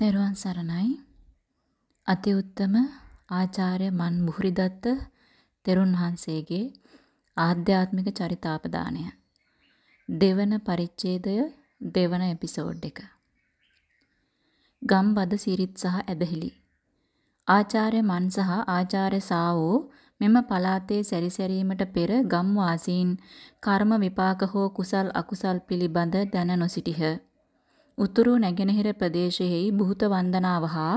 තෙරුවන් සරණයි. අති උත්තම ආචාර්ය මන් මුහුරිදත්ත තෙරුන් වහන්සේගේ ආධ්‍යාත්මික චරිතාපදානය. දෙවන පරිච්ඡේදය දෙවන එපිසෝඩ් එක. ගම්බද සිරිත් සහ ඇදහිලි. ආචාර්ය මන් සහ ආචාර්ය සාවෝ මෙම පලාතේ සැරිසැරීමට පෙර ගම් වාසීන් කර්ම විපාක හෝ කුසල් අකුසල් පිළිබඳ දැන නොසිටිහ. උතුරු නැගෙනහිර ප්‍රදේශයෙහි බුහත වන්දනාව හා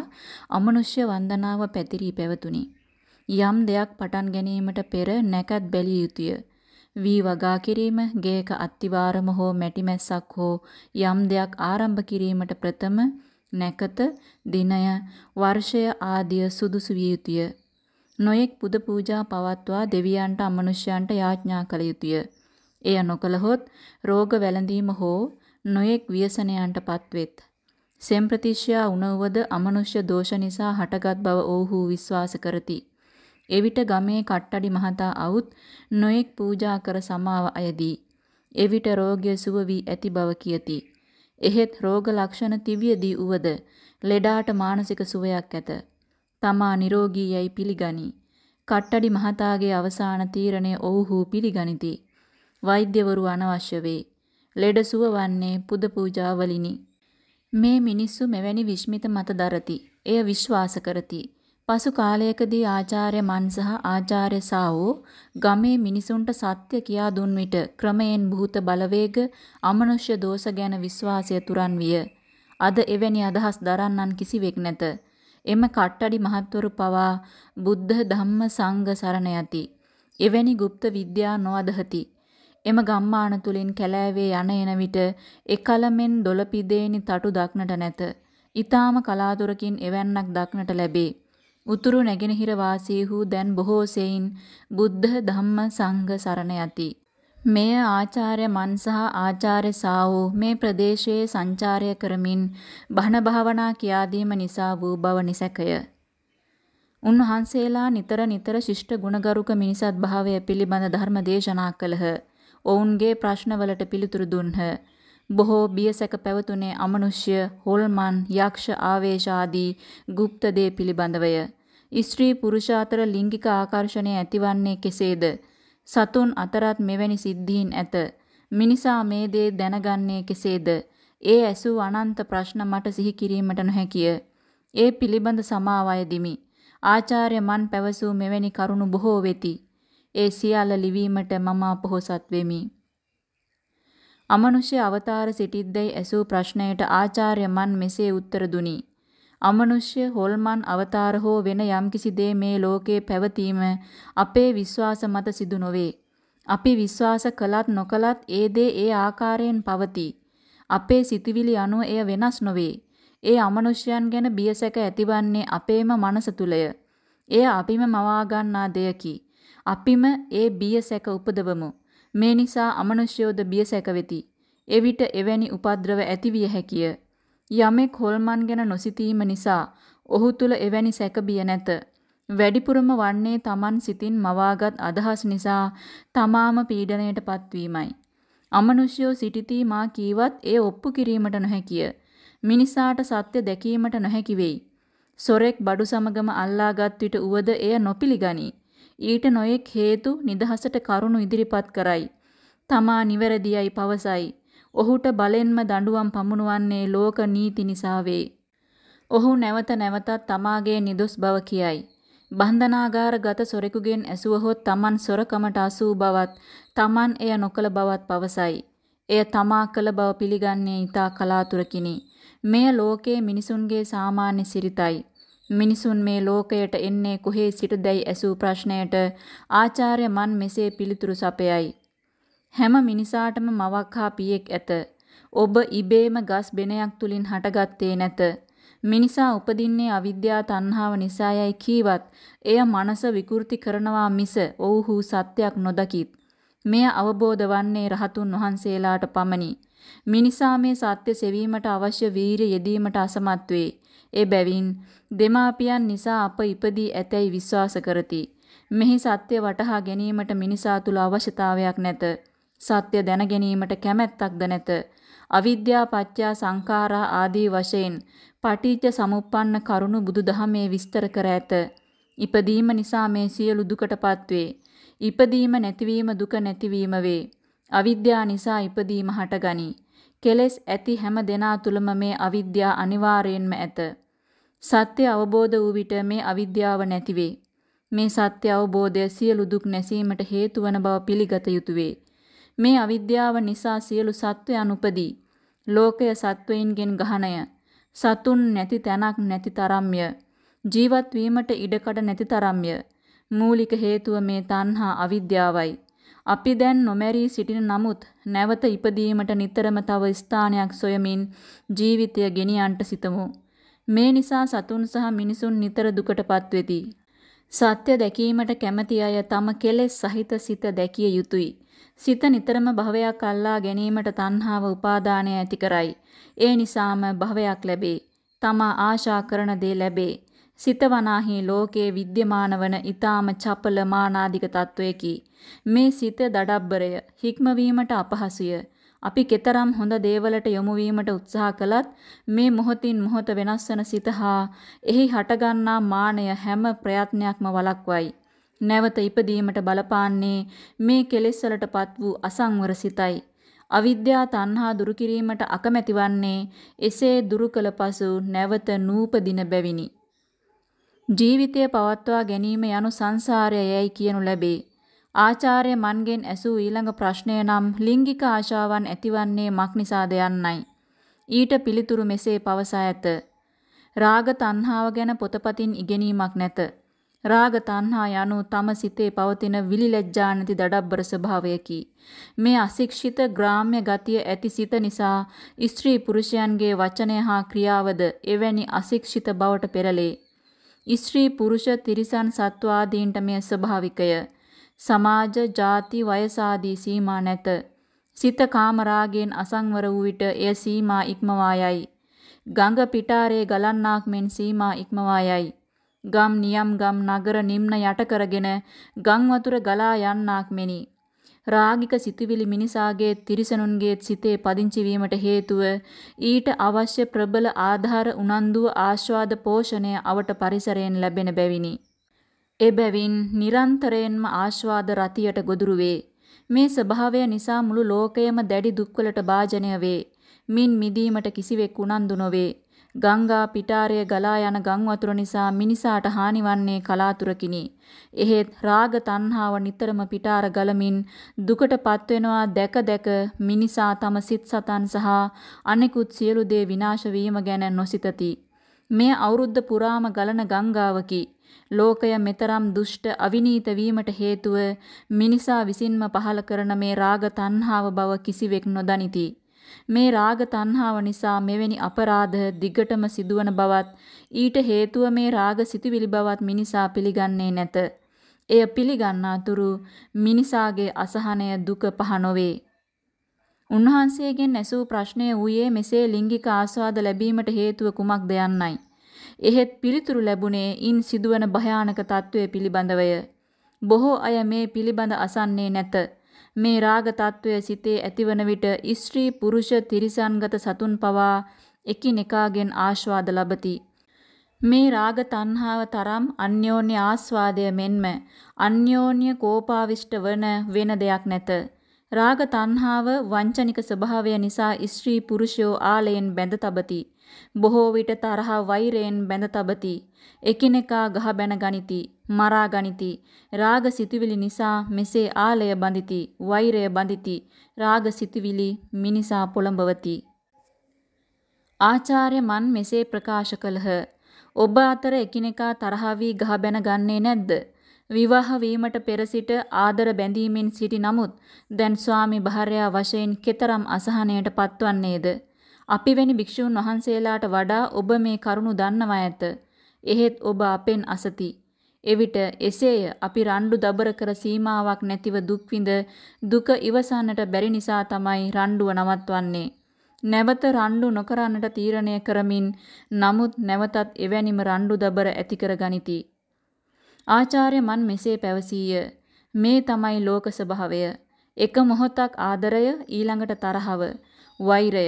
අමනුෂ්‍ය වන්දනාව පැතිරී පැවතුණි. යම් දෙයක් පටන් ගැනීමට පෙර නැකත් බැලිය යුතුය. වී වගා කිරීම, ගේක අත්තිවාරම හෝ මැටිමැස්සක් හෝ යම් දෙයක් ආරම්භ කිරීමට ප්‍රථම නැකත, දිනය, වර්ෂය ආදිය සුදුසු විය යුතුය. නොයෙක් පුද පූජා පවත්වා දෙවියන්ට අමනුෂ්‍යයන්ට යාඥා කළ යුතුය. එය නොකළහොත් රෝග වැළඳීම හෝ නොයෙක් ව්‍යසනයන්ටපත් වෙත්. සෙම්ප්‍රතිශ්‍යා උනවද අමනුෂ්‍ය දෝෂ නිසා හටගත් බව ඔවුහු විශ්වාස කරති. එවිට ගමේ කට්ටඩි මහතා අවුත් නොයෙක් පූජා කර සමාව අයදී. එවිට රෝගය සුව වී ඇති බව කියති. එහෙත් රෝග ලක්ෂණ තිවියදී උවද ලෙඩාට මානසික සුවයක් ඇත. තමා නිරෝගී යයි පිළිගනි. කට්ටඩි මහතාගේ අවසාන තීරණය ඔවුහු පිළිගනිති. වෛද්‍යවරු අනවශ්‍ය වේ. ලෙඩ සුව වන්නේ පුද පූජාවලිනි. මේ මිනිස්සු මෙවැනි විශ්මිත මත දරති. එය විශ්වාස කරති. පසු කාලයකදී ආචාර්ය මන් සහ ආචාර්ය සාවෝ ගමේ මිනිසුන්ට සත්‍ය කියා දුන් විට ක්‍රමයෙන් භූත බලවේග අමනුෂ්‍ය දෝෂ ගැන විශ්වාසය තුරන් විය. අද එවැනි අදහස් දරන්නන් කිසිවෙක් නැත. එම කට්ටඩි මහත්වරු පවා බුද්ධ ධම්ම සංඝ සරණ යති. එවැනි গুপ্ত විද්‍යා නොඅදහති. එම ගම්මාන තුලින් කැලෑවේ යන එන විට එකලමෙන් දොළපිදේනි තටු දක්නට නැත. ඊටාම කලාතුරකින් එවන්නක් දක්නට ලැබේ. උතුරු නැගෙනහිර වාසීහු දැන් බොහෝ සෙයින් බුද්ධ ධම්ම සංඝ සරණ යති. මෙය ආචාර්ය මන් සහ ආචාර්ය සාවෝ මේ ප්‍රදේශයේ සංචාරය කරමින් බහන භාවනා කියා දීම නිසා වූ බව නිසැකය. උන්වහන්සේලා නිතර නිතර ශිෂ්ට ගුණගරුක මිනිසත් භාවය පිළිබඳ ධර්ම දේශනා කළහ. ඔවුන්ගේ ප්‍රශ්නවලට පිළිතුරු දුන්හ. බොහෝ බියසැක පැවතුනේ අමනුෂ්‍ය, හොල්මන්, යක්ෂ ආවේශ ආදී গুপ্ত දේ පිළිබඳවය. ස්ත්‍රී පුරුෂ අතර ලිංගික ආකර්ෂණය ඇතිවන්නේ කෙසේද? සතුන් අතරත් මෙවැනි සිද්ධීන් ඇත. මිනිසා මේ දේ දැනගන්නේ කෙසේද? ඒ ඇසූ අනන්ත ප්‍රශ්න මට සිහි කිරීමට නොහැකිය. ඒ පිළිබඳ සමාවය දිමි. ආචාර්ය මන් පැවසූ මෙවැනි කරුණු බොහෝ වෙති. ඒ සියල්ල ලිවීමට මම අපොහොසත් වෙමි. අමනුෂ්‍ය අවතාර සිටිද්දැයි ඇසූ ප්‍රශ්නයට ආචාර්ය මන් මෙසේ උත්තර දුනි. අමනුෂ්‍ය හොල්මන් අවතාර හෝ වෙන යම්කිසි දේ මේ ලෝකේ පැවතීම අපේ විශ්වාස මත සිදු නොවේ. අපි විශ්වාස කළත් නොකළත් ඒ දේ ඒ ආකාරයෙන් පවතී. අපේ සිතුවිලි අනුව එය වෙනස් නොවේ. ඒ අමනුෂ්‍යයන් ගැන බියසැක ඇතිවන්නේ අපේම මනස තුලය. එය අපිම මවා ගන්නා දෙයකි. අපිම ඒ බිය සැක උපදවමු. මේ නිසා අමනුෂ්‍යෝද බිය සැක වෙති. එවිට එවැනි උපද්‍රව ඇතිවිය හැකිය. යමෙක් හොල්මන් ගැන නොසිතීම නිසා ඔහු තුල එවැනි සැක බිය නැත. වැඩිපුරම වන්නේ Taman සිතින් මවාගත් අදහස් නිසා තමාම පීඩණයට පත්වීමයි. අමනුෂ්‍යෝ සිටිතී මා කීවත් ඒ ඔප්පු කිරීමට නොහැකිය. මිනිසාට සත්‍ය දැකීමට නොහැකි වෙයි. සොරෙක් බඩු සමගම අල්ලාගත් විට උවද එය නොපිළිගනී. ඊට නොයෙක් හේතු නිදහසට කරුණු ඉදිරිපත් කරයි. තමා නිවැරදියයි පවසයි. ඔහුට බලෙන්ම දඬුවම් පමුණුවන්නේ ලෝක නීති නිසා වේ. ඔහු නැවත නැවතත් තමාගේ නිදොස් බව කියයි. බන්ධනාගාරගත සොරෙකුගෙන් ඇසුවහොත් Taman සොරකමට අසූ බවත් Taman එය නොකළ බවත් පවසයි. එය තමා කළ බව පිළිගන්නේ ඊතා කලාතුරකිනි. මෙය ලෝකයේ මිනිසුන්ගේ සාමාන්‍ය සිරිතයි. මිනිසුන් මේ ලෝකයට එන්නේ කොහේ සිටදැයි ඇසූ ප්‍රශ්නයට ආචාර්ය මන් මෙසේ පිළිතුරු සපයයි. හැම මිනිසාටම මවක් හා පියෙක් ඇත. ඔබ ඉබේම ගස් බෙනයක් තුලින් හටගත්තේ නැත. මිනිසා උපදින්නේ අවිද්‍යා තණ්හාව නිසායයි කීවත් එය මනස විකෘති කරනවා මිස ඔව්හු සත්‍යයක් නොදකිත්. මෙය අවබෝධ වන්නේ රහතුන් වහන්සේලාට පමණි. මිනිසා මේ සත්‍ය සෙවීමට අවශ්‍ය වීරිය යෙදීමට අසමත් වේ. ඒ බැවින් දෙමාපියන් නිසා අප ඉපදී ඇතැයි විශ්වාස කරති. මෙහි සත්‍ය වටහා ගැනීමට මිනිසා තුල අවශ්‍යතාවයක් නැත. සත්‍ය දැන ගැනීමට කැමැත්තක්ද නැත. අවිද්‍යා පත්‍යා සංඛාරා ආදී වශයෙන් පටිච්ච සමුප්පන්න කරුණු බුදුදහමේ විස්තර කර ඇත. ඉපදීම නිසා මේ සියලු දුකටපත් වේ. ඉපදීම නැතිවීම දුක නැතිවීම වේ. අවිද්‍යාව නිසා ඉපදීම හටගනි. කෙලෙස් ඇති හැම දෙනා තුළම මේ අවිද්‍යාව අනිවාර්යෙන්ම ඇත. සත්‍ය අවබෝධ වූ විට මේ අවිද්‍යාව නැති වේ. මේ සත්‍ය අවබෝධය සියලු දුක් නැසීමට හේතු වන බව පිළිගත යුතුය වේ. මේ අවිද්‍යාව නිසා සියලු සත්වයන් උපදී. ලෝකය සත්වයින්ගෙන් ගහණය. සතුන් නැති තැනක් නැති තරම්ය. ජීවත් වීමට ඉඩකඩ නැති තරම්ය. මූලික හේතුව මේ තණ්හා අවිද්‍යාවයි. අපි දැන් නොමැරී සිටින නමුත් නැවත ඉපදීමට නිතරම තව ස්ථානයක් සොයමින් ජීවිතය ගෙනියන්නට සිතමු. මේ නිසා සතුන් සහ මිනිසුන් නිතර දුකටපත් වෙති. සත්‍ය දැකීමට කැමැති අය තම කෙලෙස් සහිත සිත දැකිය යුතුය. සිත නිතරම භවයක් අල්ලා ගැනීමට තණ්හාව උපාදානය ඇති කරයි. ඒ නිසාම භවයක් ලැබේ. තමා ආශා කරන දේ ලැබේ. සිත වනාහි ලෝකයේ විද්‍යමාන වන ඊ타ම චපල මානාදික තත්වයකි. මේ සිත දඩබ්බරය හික්මවීමට අපහසුය. අපි කෙතරම් හොඳ දේවලට යොමු වීමට උත්සාහ කළත් මේ මොහොතින් මොහොත වෙනස් වන සිත හා එහි හටගන්නා මානය හැම ප්‍රයත්නයක්ම වළක්වයි. නැවත ඉපදීමට බලපාන්නේ මේ කෙලෙස් වලටපත් වූ අසංවර සිතයි. අවිද්‍යා තණ්හා දුරු කිරීමට අකමැති වන්නේ එසේ දුරු කළ පසු නැවත නූපදින බැවිනි. ජීවිතය පවත්වා ගැනීම යනු සංසාරය යැයි කියනු ලැබේ. ආචාර්ය මන්ගෙන් ඇසූ ඊළඟ ප්‍රශ්නය නම් ලිංගික ආශාවන් ඇතිවන්නේ මක් නිසාද යන්නයි. ඊට පිළිතුරු මෙසේ පවසා ඇත. රාග තණ්හාව ගැන පොතපතින් ඉගෙනීමක් නැත. රාග තණ්හා යනු තම සිතේ පවතින විලිලැජ්ජා නැති දඩබ්බර ස්වභාවයකි. මේ අශික්ෂිත ග්‍රාම්‍ය ගතිය ඇති සිත නිසා ස්ත්‍රී පුරුෂයන්ගේ වචනය හා ක්‍රියාවද එවැනි අශික්ෂිත බවට පෙරලේ. ස්ත්‍රී පුරුෂ තිරිසන් සත්වාදීන්ට මෙය ස්වභාවිකය. සමාජ, ಜಾති, වයස ආදී සීමා නැත. සිත කාමරාගයෙන් අසංවර වූ විට එය සීමා ඉක්මවා යයි. ගඟ පිටාරේ ගලන්නාක් මෙන් සීමා ඉක්මවා යයි. ගම් නියම් ගම් නගර නිම්න යට කරගෙන ගම් වතුර ගලා යන්නාක් මෙනි. රාගික සිතුවිලි මිනිසාගේ තිරිසනුන්ගේ සිතේ පදිංචි වීමට හේතුව ඊට අවශ්‍ය ප්‍රබල ආධාර උනන්දුව ආස්වාද පෝෂණය අවට පරිසරයෙන් ලැබෙන බැවිනි. එබැවින් නිරන්තරයෙන්ම ආස්වාද රතියට ගොදුරු වේ. මේ ස්වභාවය නිසා මුළු ලෝකයම දැඩි දුක්වලට භාජනය වේ. මින් මිදීමට කිසිවෙක් උනන්දු නොවේ. ගංගා පිටාරය ගලා යන ගම් වතුර නිසා මිනිසාට හානිවන්නේ කලාතුරකිනි. එහෙත් රාග තණ්හාව නිතරම පිටාර ගලමින් දුකටපත් වෙනවා දැක දැක මිනිසා තම සිත් සතන් සහ අනෙකුත් සියලු දේ විනාශ වීම ගැන නොසිතති. මේ අවුරුද්ද පුරාම ගලන ගංගාවකි. ලෝකය මෙතරම් දුෂ්ට අවිනීත වීමට හේතුව මිනිසා විසින්ම පහල කරන මේ රාග තණ්හාව බව කිසිවෙක් නොදනිති. මේ රාග තණ්හාව නිසා මෙවැනි අපරාධ දිගටම සිදුවන බවත් ඊට හේතුව මේ රාග සිතුවිලි බවත් මිනිසා පිළිගන්නේ නැත. එය පිළිගන්නාතුරු මිනිසාගේ අසහනය දුක පහ නොවේ. උන්වහන්සේගෙන් ඇසූ ප්‍රශ්නය වූයේ මෙසේ ලිංගික ආස්වාද ලැබීමට හේතුව කුමක්ද යන්නයි. එහෙත් පිළිතුරු ලැබුණේ ඉන් සිදුවන භයානක తත්වයේ පිළිබඳවය. බොහෝ අය මේ පිළිබඳ අසන්නේ නැත. මේ රාග తত্ত্বය සිතේ ඇතිවන විට ස්ත්‍රී පුරුෂ තිරිසන්ගත සතුන් පවා එකිනෙකාගෙන් ආස්වාද ලබති. මේ රාග තණ්හාව තරම් අන්‍යෝන්‍ය ආස්වාදය මෙන්ම අන්‍යෝන්‍ය කෝපාවිෂ්ඨ වන වෙන දෙයක් නැත. රාග තණ්හාව වංචනික ස්වභාවය නිසා ස්ත්‍රී පුරුෂයෝ ආලයෙන් බැඳ තබති. බොහෝ විට තරහ වෛරයෙන් බැඳ තබති. එකිනෙකා ගහ බැන ගනිති, මරා ගනිති. රාග සිතුවිලි නිසා මෙසේ ආලය බඳිති, වෛරය බඳිති. රාග සිතුවිලි මිනිසා පොළඹවති. ආචාර්ය මන් මෙසේ ප්‍රකාශ කළහ. ඔබ අතර එකිනෙකා තරහ වී ගහ බැන ගන්නේ නැද්ද? විවාහ වීමට පෙර සිට ආදර බැඳීමෙන් සිටි නමුත් දැන් ස්වාමි භාර්යා වශයෙන් කෙතරම් අසහනයට පත්වන්නේද? අපි වැනි භික්ෂූන් වහන්සේලාට වඩා ඔබ මේ කරුණ දන්නවා ඇත. එහෙත් ඔබ අපෙන් අසති. එවිට එසේය අපි රණ්ඩු දබර කර සීමාවක් නැතිව දුක් විඳ දුක ඉවසන්නට බැරි නිසා තමයි රණ්ඩුව නවත්වන්නේ. නැවත රණ්ඩු නොකරන්නට තීරණය කරමින් නමුත් නැවතත් එවැනිම රණ්ඩු දබර ඇති කර ගනිති. ආචාර්ය මන් මෙසේ පැවසීය. මේ තමයි ලෝක ස්වභාවය. එක මොහොතක් ආදරය ඊළඟට තරහව, වෛරය,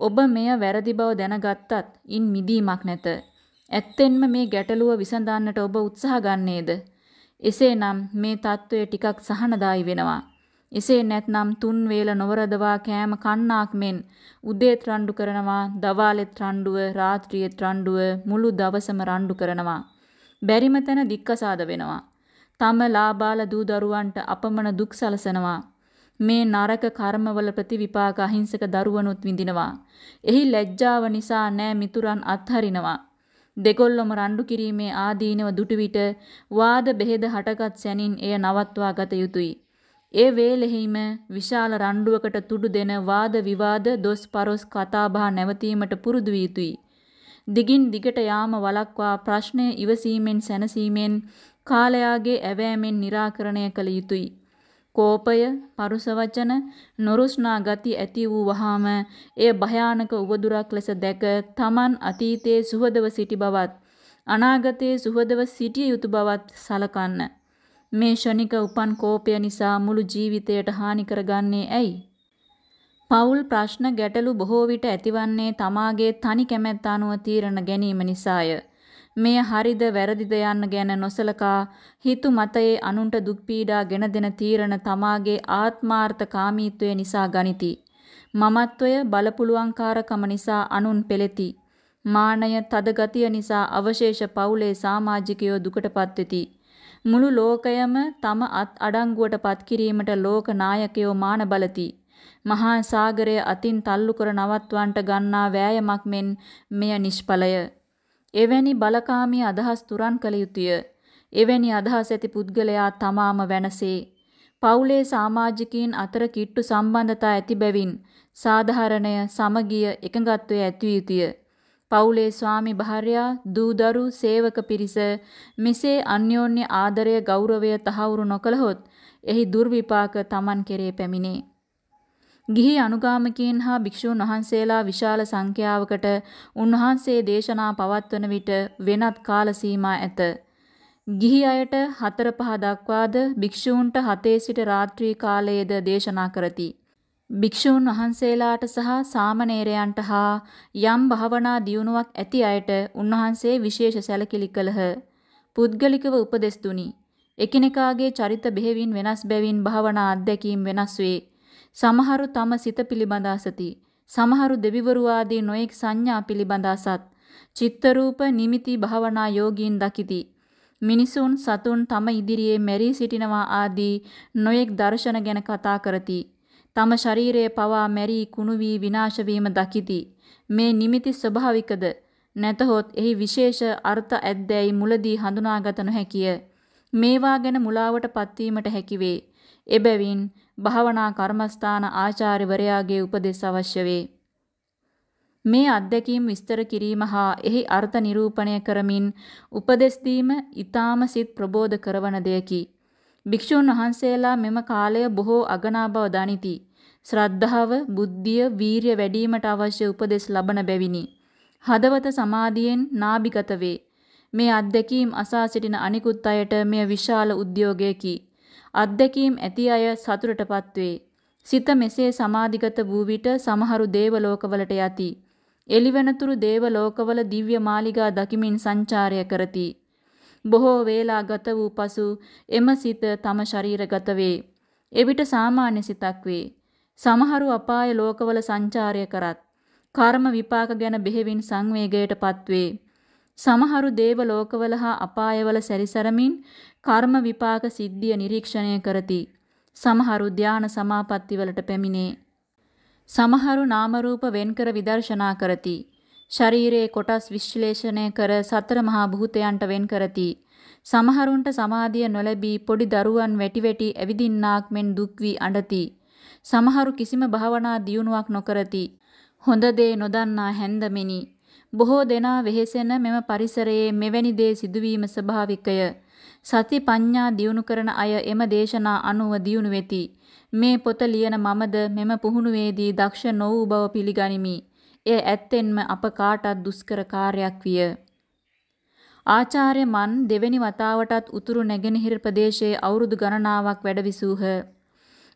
ඔබ මෙය වැරදි බව දැනගත්තත් ඉන් මිදීමක් නැත. ඇත්තෙන්ම මේ ගැටලුව විසඳන්නට ඔබ උත්සාහ ගන්නේද? එසේනම් මේ తত্ত্বය ටිකක් සහනදායි වෙනවා. එසේ නැත්නම් තුන් වේල නොවරදවා කෑම කන්නාක් මෙන් උදේ රණ්ඩු කරනවා, දවාලෙත් රණ්ඩුව, රාත්‍රියේත් රණ්ඩුව, මුළු දවසම රණ්ඩු කරනවා. බැරිම තැන දික්කසාද වෙනවා. තම ලාබාල දූ දරුවන්ට අපමණ දුක් සලසනවා. මේ නරක කර්මවල ප්‍රතිවිපාක අහිංසක දරුවනුත් විඳිනවා. එහි ලැජ්ජාව නිසා නෑ මිතුරන් අත්හරිනවා. දෙකොල්ලොම රණ්ඩු කිරීමේ ආදීනව දුටු විට වාද බෙහෙද හටගත් සැනින් එය නවත්වා ගත යුතුය. ඒ වේලෙහිම විශාල රණ්ඩුවකට තුඩු දෙන වාද විවාද දොස් පරොස් කතාබහ නැවතීමට පුරුදු විය යුතුය. දිගින් දිගට යාම වළක්වා ප්‍රශ්නය ඉවසීමෙන් සැනසීමෙන් කාලයාගේ ඇවෑමෙන් निराකරණය කළ යුතුය. කෝපය, පරුස වචන, නොරුස්නා ගති ඇති වූ වහාම එය භයානක උවදුරක් ලෙස දැක තමන් අතීතයේ සුහදව සිටි බවත් අනාගතයේ සුහදව සිටිය යුතු බවත් සලකන්න. මේ ෂණික උපන් කෝපය නිසා මුළු ජීවිතයට හානි කරගන්නේ ඇයි? පෞල් ප්‍රශ්න ගැටලු බොහෝ විට ඇතිවන්නේ තමාගේ තනි කැමැත්ත අනුව තීරණ ගැනීම නිසාය. මෙය හරිද වැරදිද යන්න ගැන නොසලකා හිතු මතයේ අනුන්ට දුක් පීඩා ගෙන දෙන තීරණ තමාගේ ආත්මාර්ථ කාමීත්වය නිසා ගනිති. මමත්වය බලපුලුවන්කාරකම නිසා අනුන් පෙළෙති. මානය තද ගතිය නිසා අවශේෂ පවුලේ සමාජිකයෝ දුකටපත් වෙති. මුළු ලෝකයම තම අත් අඩංගුවට පත් කිරීමට ලෝක නායකයෝ මාන බලති. මහා සාගරය අතින් තල්ලු කර නවත්වන්නට ගන්නා වෑයමක් මෙන් මෙය නිෂ්ඵලය. එවැනි බලකාමී අදහස් තුරන් කළ යුතුය. එවැනි අදහස් ඇති පුද්ගලයා තමාම වෙනසේ. පවුලේ සමාජිකයින් අතර කිට්ටු සම්බන්ධතා ඇති බැවින් සාධාරණය සමගිය එකඟත්වය ඇති යුතුය. පවුලේ ස්වාමි භාර්යා දූදරු සේවක පිරිස මෙසේ අන්‍යෝන්‍ය ආදරය ගෞරවය තහවුරු නොකළහොත් එහි දුර්විපාක Taman කෙරේ පැමිණේ. ගිහි අනුගාමිකයන් හා භික්ෂූන් වහන්සේලා විශාල සංඛ්‍යාවකට උන්වහන්සේ දේශනා පවත්වන විට වෙනත් කාල සීමා ඇත. ගිහි අයට හතර පහ දක්වාද භික්ෂූන්ට හතේ සිට රාත්‍රී කාලයේද දේශනා කරති. භික්ෂූන් වහන්සේලාට සහ සාමණේරයන්ට හා යම් භාවනා දියුණුවක් ඇති අයට උන්වහන්සේ විශේෂ සැලකිලි කළහ. පුද්ගලිකව උපදෙස් දුනි. එකිනෙකාගේ චරිත බෙහෙවින් වෙනස් බැවින් භාවනා අත්දැකීම් වෙනස් වේ. සමහරු තම සිත පිළිබඳ අසති. සමහරු දෙවිවරු ආදී නොඑක් සංඥා පිළිබඳ අසත්. චිත්ත රූප නිමිති භාවනා යෝගීන් දකිති. මිනිසුන් සතුන් තම ඉදිරියේ මෙරී සිටිනවා ආදී නොඑක් දර්ශන ගැන කතා කරති. තම ශරීරයේ පවා මැරී කුණු වී විනාශ වීම දකිති. මේ නිමිති ස්වභාවිකද නැතහොත් එහි විශේෂ අර්ථ ඇද්දැයි මුලදී හඳුනාගත නොහැකිය. මේවා ගැන මුලාවට පත්වීමට හැකිවේ. එබැවින් භාවනා කර්මස්ථාන ආචාර්යවරයාගේ උපදෙස් අවශ්‍ය වේ. මේ අත්දැකීම් විස්තර කිරීම හා එහි අර්ථ නිරූපණය කරමින් උපදෙස් දීම ඊ타ම සිත් ප්‍රබෝධ කරවන දෙයකි. භික්ෂුන් වහන්සේලා මෙම කාලය බොහෝ අගනා බව දනිති. ශ්‍රද්ධාව, බුද්ධිය, වීරිය වැඩිවීමට අවශ්‍ය උපදෙස් ලබන බැවිනි. හදවත සමාධියෙන් නාභිගත වේ. මේ අත්දැකීම් අසා සිටින අනිකුත් අයට මෙය විශාල උද්‍යෝගයකි. අත්දැකීම් ඇති අය සතුටටපත් වේ. සිත මෙසේ සමාධිගත වූ විට සමහරු දේව ලෝකවලට යති. එළිවෙනතුරු දේව ලෝකවල දිව්‍ය මාලිගා දකිමින් සංචාරය කරති. බොහෝ වේලා ගත වූ පසු එම සිත තම ශරීරගත වේ. එවිට සාමාන්‍ය සිතක් වේ. සමහරු අපාය ලෝකවල සංචාරය කරත් කර්ම විපාක ගැන බෙහෙවින් සංවේගයටපත් වේ. සමහරු දේව ලෝකවල හා අපායවල සැරිසරමින් කර්ම විපාක සිද්ධිය නිරීක්ෂණය කරති. සමහරු ධාන සමාපatti වලට පැමිණේ. සමහරු නාම රූප වෙන්කර විදර්ශනා කරති. ශරීරයේ කොටස් විශ්ලේෂණය කර සතර මහා භූතයන්ට වෙන් කරති. සමහරුන්ට සමාධිය නොලැබී පොඩි දරුවන් වැටි වැටි ඇවිදින්නාක් මෙන් දුක් වී අඬති. සමහරු කිසිම භාවනා දියුණුවක් නොකරති. හොඳ දේ නොදන්නා හැන්දමිනි. බොහෝ දෙනා වෙහෙසෙන මෙම පරිසරයේ මෙවැනි දේ සිදුවීම ස්වභාවිකය. සති පඤ්ඤා දියුණු කරන අය එම දේශනා අනුව දියුණු වෙති. මේ පොත ලියන මමද මෙම පුහුණුවේදී දක්ෂ නොවූ බව පිළිගනිමි. එය ඇත්තෙන්ම අප කාටත් දුෂ්කර කාර්යයක් විය. ආචාර්ය මන් දෙවැනි වතාවටත් උතුරු නැගෙනහිර ප්‍රදේශයේ අවුරුදු ගණනාවක් වැඩවිසූහ.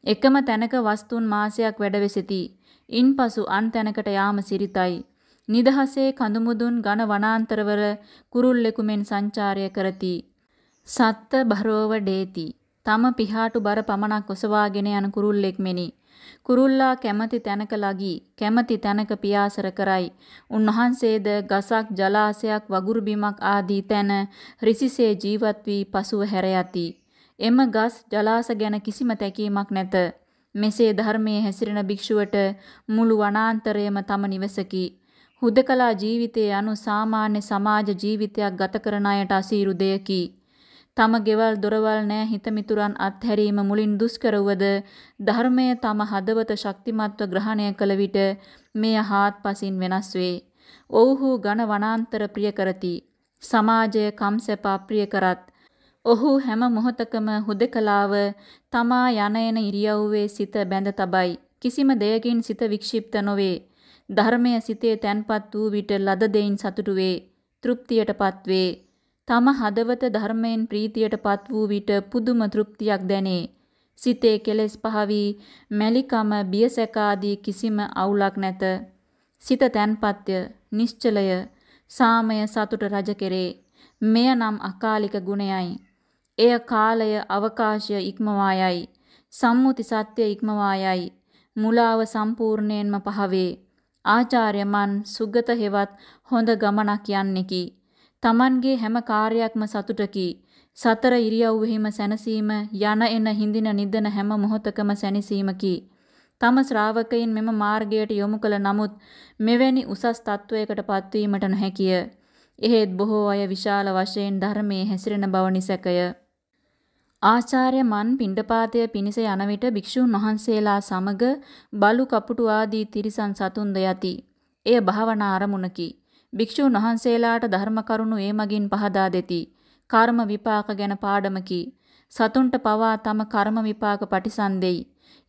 එකම තැනක වස්තුන් මාසයක් වැඩවෙසිති. ඉන්පසු අන් තැනකට යාම සිරිතයි. නිදහසේ කඳුමුදුන් ඝන වනාන්තරවල කුරුල්ලෙකු මෙන් සංචාරය කරති. සත්ත බරෝව ඩේති. තම පිහාටු බර පමණක් ඔසවාගෙන යන කුරුල්ලෙක් මෙනි. කුරුල්ලා කැමති තැනක ලගී කැමති තැනක පියාසර කරයි. උන්වහන්සේද ගසක් ජලාශයක් වගුරු බිමක් ආදී තැන රිසිසේ ජීවත් වී පසුව හැර යති. එම ගස් ජලාශ ගැන කිසිම තැකීමක් නැත. මෙසේ ධර්මයේ හැසිරෙන භික්ෂුවට මුළු වනාන්තරයම තම නිවසකි. හුදකලා ජීවිතය යනු සාමාන්‍ය සමාජ ජීවිතයක් ගත කරන අයට අසීරු දෙයකි. තම ගෙවල් දොරවල් නෑ හිතමිතුරන් අත්හැරීම මුලින් දුෂ්කර වුවද ධර්මය තම හදවත ශක්තිමත්ව ග්‍රහණය කළ විට මෙය හාත්පසින් වෙනස් වේ. ඔව්හු ඝන වනාන්තර ප්‍රිය කරති. සමාජය කම්සැප අප්‍රිය කරත් ඔහු හැම මොහොතකම හුදකලාව තමා යන එන ඉරියව්වේ සිත බැඳ තබයි. කිසිම දෙයකින් සිත වික්ෂිප්ත නොවේ. ධර්මය සිතේ තැන්පත් වූ විට ලද දෙයින් සතුටු වේ. තෘප්තියටපත් වේ. තම හදවත ධර්මයෙන් ප්‍රීතියටපත් වූ විට පුදුම තෘප්තියක් දැනේ. සිතේ කෙලෙස් පහවි මැලිකම බියසැක ආදී කිසිම අවුලක් නැත. සිත තැන්පත්ය, නිශ්චලය, සාමය සතුට රජ කෙරේ. මෙය නම් අකාලික ගුණයයි. එය කාලය අවකාශය ඉක්මවා යයි. සම්මුති සත්‍ය ඉක්මවා යයි. මුලාව සම්පූර්ණයෙන්ම පහවේ. ආචාර්යමන් සුගත හෙවත් හොඳ ගමනක් යන්නේකි. Tamanගේ හැම කාර්යයක්ම සතුටකි. සතර ඉරියව්වෙහිම සැනසීම යන එන හිඳින නිදන හැම මොහොතකම සැනසීමකි. තම ශ්‍රාවකයින් මෙම මාර්ගයට යොමු කළ නමුත් මෙවැනි උසස් තත්වයකට පත්වීමට නොහැකිය. එහෙත් බොහෝ අය විශාල වශයෙන් ධර්මයේ හැසිරෙන බව නිසැකය. ආචාර්ය මන් පිණ්ඩපාතය පිණිස යන විට භික්ෂුන් වහන්සේලා සමග බලු කපුටු ආදී තිරිසන් සතුන්ද යති. එය භාවනා අරමුණකි. භික්ෂූන් වහන්සේලාට ධර්ම කරුණු ඒ මගින් පහදා දෙති. කර්ම විපාක ගැන පාඩමකි. සතුන්ට පවා තම කර්ම විපාක පටිසන්දෙයි.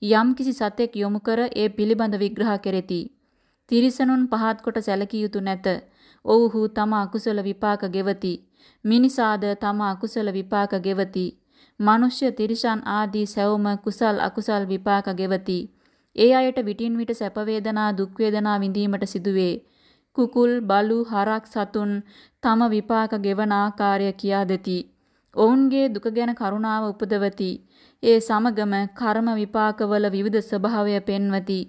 යම් කිසි සතෙක් යොමු කර ඒ පිළිබඳ විග්‍රහ කෙරෙති. තිරිසනුන් පහත් කොට සැලකිය යුතු නැත. ඔව්හු තම අකුසල විපාක ගෙවති. මිනිසාද තම අකුසල විපාක ගෙවති. මිනිස්ය තිරිසන් ආදී සැවොම කුසල් අකුසල් විපාක ගෙවති. ඒ අයට විටින් විට සැප වේදනා දුක් වේදනා විඳීමට සිදුවේ. කුකුල් බලු හරක් සතුන් තම විපාක ගෙවන ආකාරය කියා දෙති. ඔවුන්ගේ දුක ගැන කරුණාව උපදවති. ඒ සමගම කර්ම විපාකවල විවිධ ස්වභාවය පෙන්වති.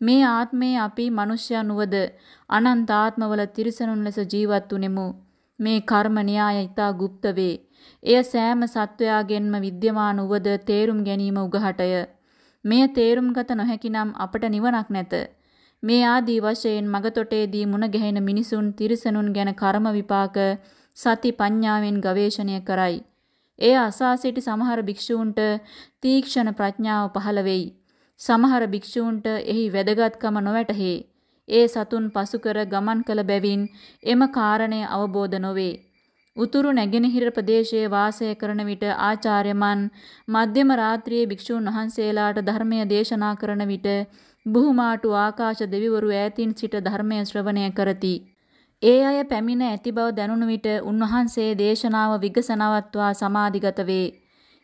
මේ ආත්මයේ අපි මිනිස්යන් වද අනන්ත ආත්මවල තිරිසනුන් ලෙස ජීවත් වුනෙමු. මේ කර්ම න්‍යාය ඊට ගුප්ත වේ. එය සෑම සත්වයාගෙන්ම විද්‍යමාන වද තේරුම් ගැනීම උගහටය. මෙය තේරුම්ගත නොහැකි නම් අපට නිවනක් නැත. මේ ආදී වශයෙන් මගතොටේදී මුණ ගැහෙන මිනිසුන් තිරිසනුන් ගැන කර්ම විපාක සති පඤ්ඤාවෙන් ගවේෂණය කරයි. එය අසා සිටි සමහර භික්ෂූන්ට තීක්ෂණ ප්‍රඥාව පහළ වෙයි. සමහර භික්ෂූන්ට එහි වැදගත්කම නොවැටහේ. ඒ සතුන් පසු කර ගමන් කළ බැවින් එම කාරණය අවබෝධ නොවේ. උතුරු නැගෙනහිර ප්‍රදේශයේ වාසය කරන විට ආචාර්යමන් මධ්‍යම රාත්‍රියේ භික්ෂූන් වහන්සේලාට ධර්මය දේශනා කරන විට බුහුමාටු ආකාශ දෙවිවරු ඈතින් සිට ධර්මය ශ්‍රවණය කරති. ඒ අය පැමිණ ඇති බව දැනුණු විට උන්වහන්සේ දේශනාව විගසනවත්වා සමාධිගත වේ.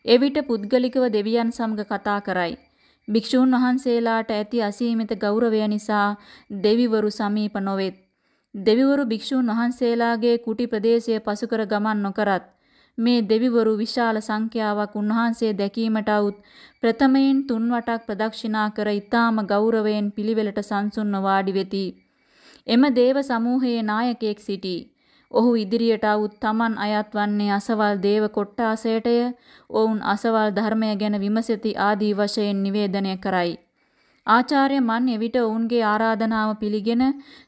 එවිට පුද්ගලිකව දෙවියන් සමග කතා කරයි. භික්ෂූන් වහන්සේලාට ඇති අසීමිත ගෞරවය නිසා දෙවිවරු සමීප නොවෙත්. දෙවිවරු භික්ෂූන් වහන්සේලාගේ කුටි ප්‍රදේශය පසුකර ගමන් නොකරත් මේ දෙවිවරු විශාල සංඛ්‍යාවක් උන්වහන්සේ දැකීමට අවුත් ප්‍රථමයෙන් තුන් වටක් ප්‍රදක්ෂිනා කර ඊටාම ගෞරවයෙන් පිළිවෙලට සංසුන්ව වාඩි වෙති. එම දේව සමූහයේ නායකයෙක් සිටී. ඔහු ඉදිරියට આવුත් Taman අයත් වන්නේ අසවල් දේව කොට්ටාසයටය. ඔවුන් අසවල් ධර්මය ගැන විමසිතී ආදී වශයෙන් නිවේදනය කරයි. ආචාර්ය මන් එවිට ඔවුන්ගේ ආරාධනාව පිළිගෙන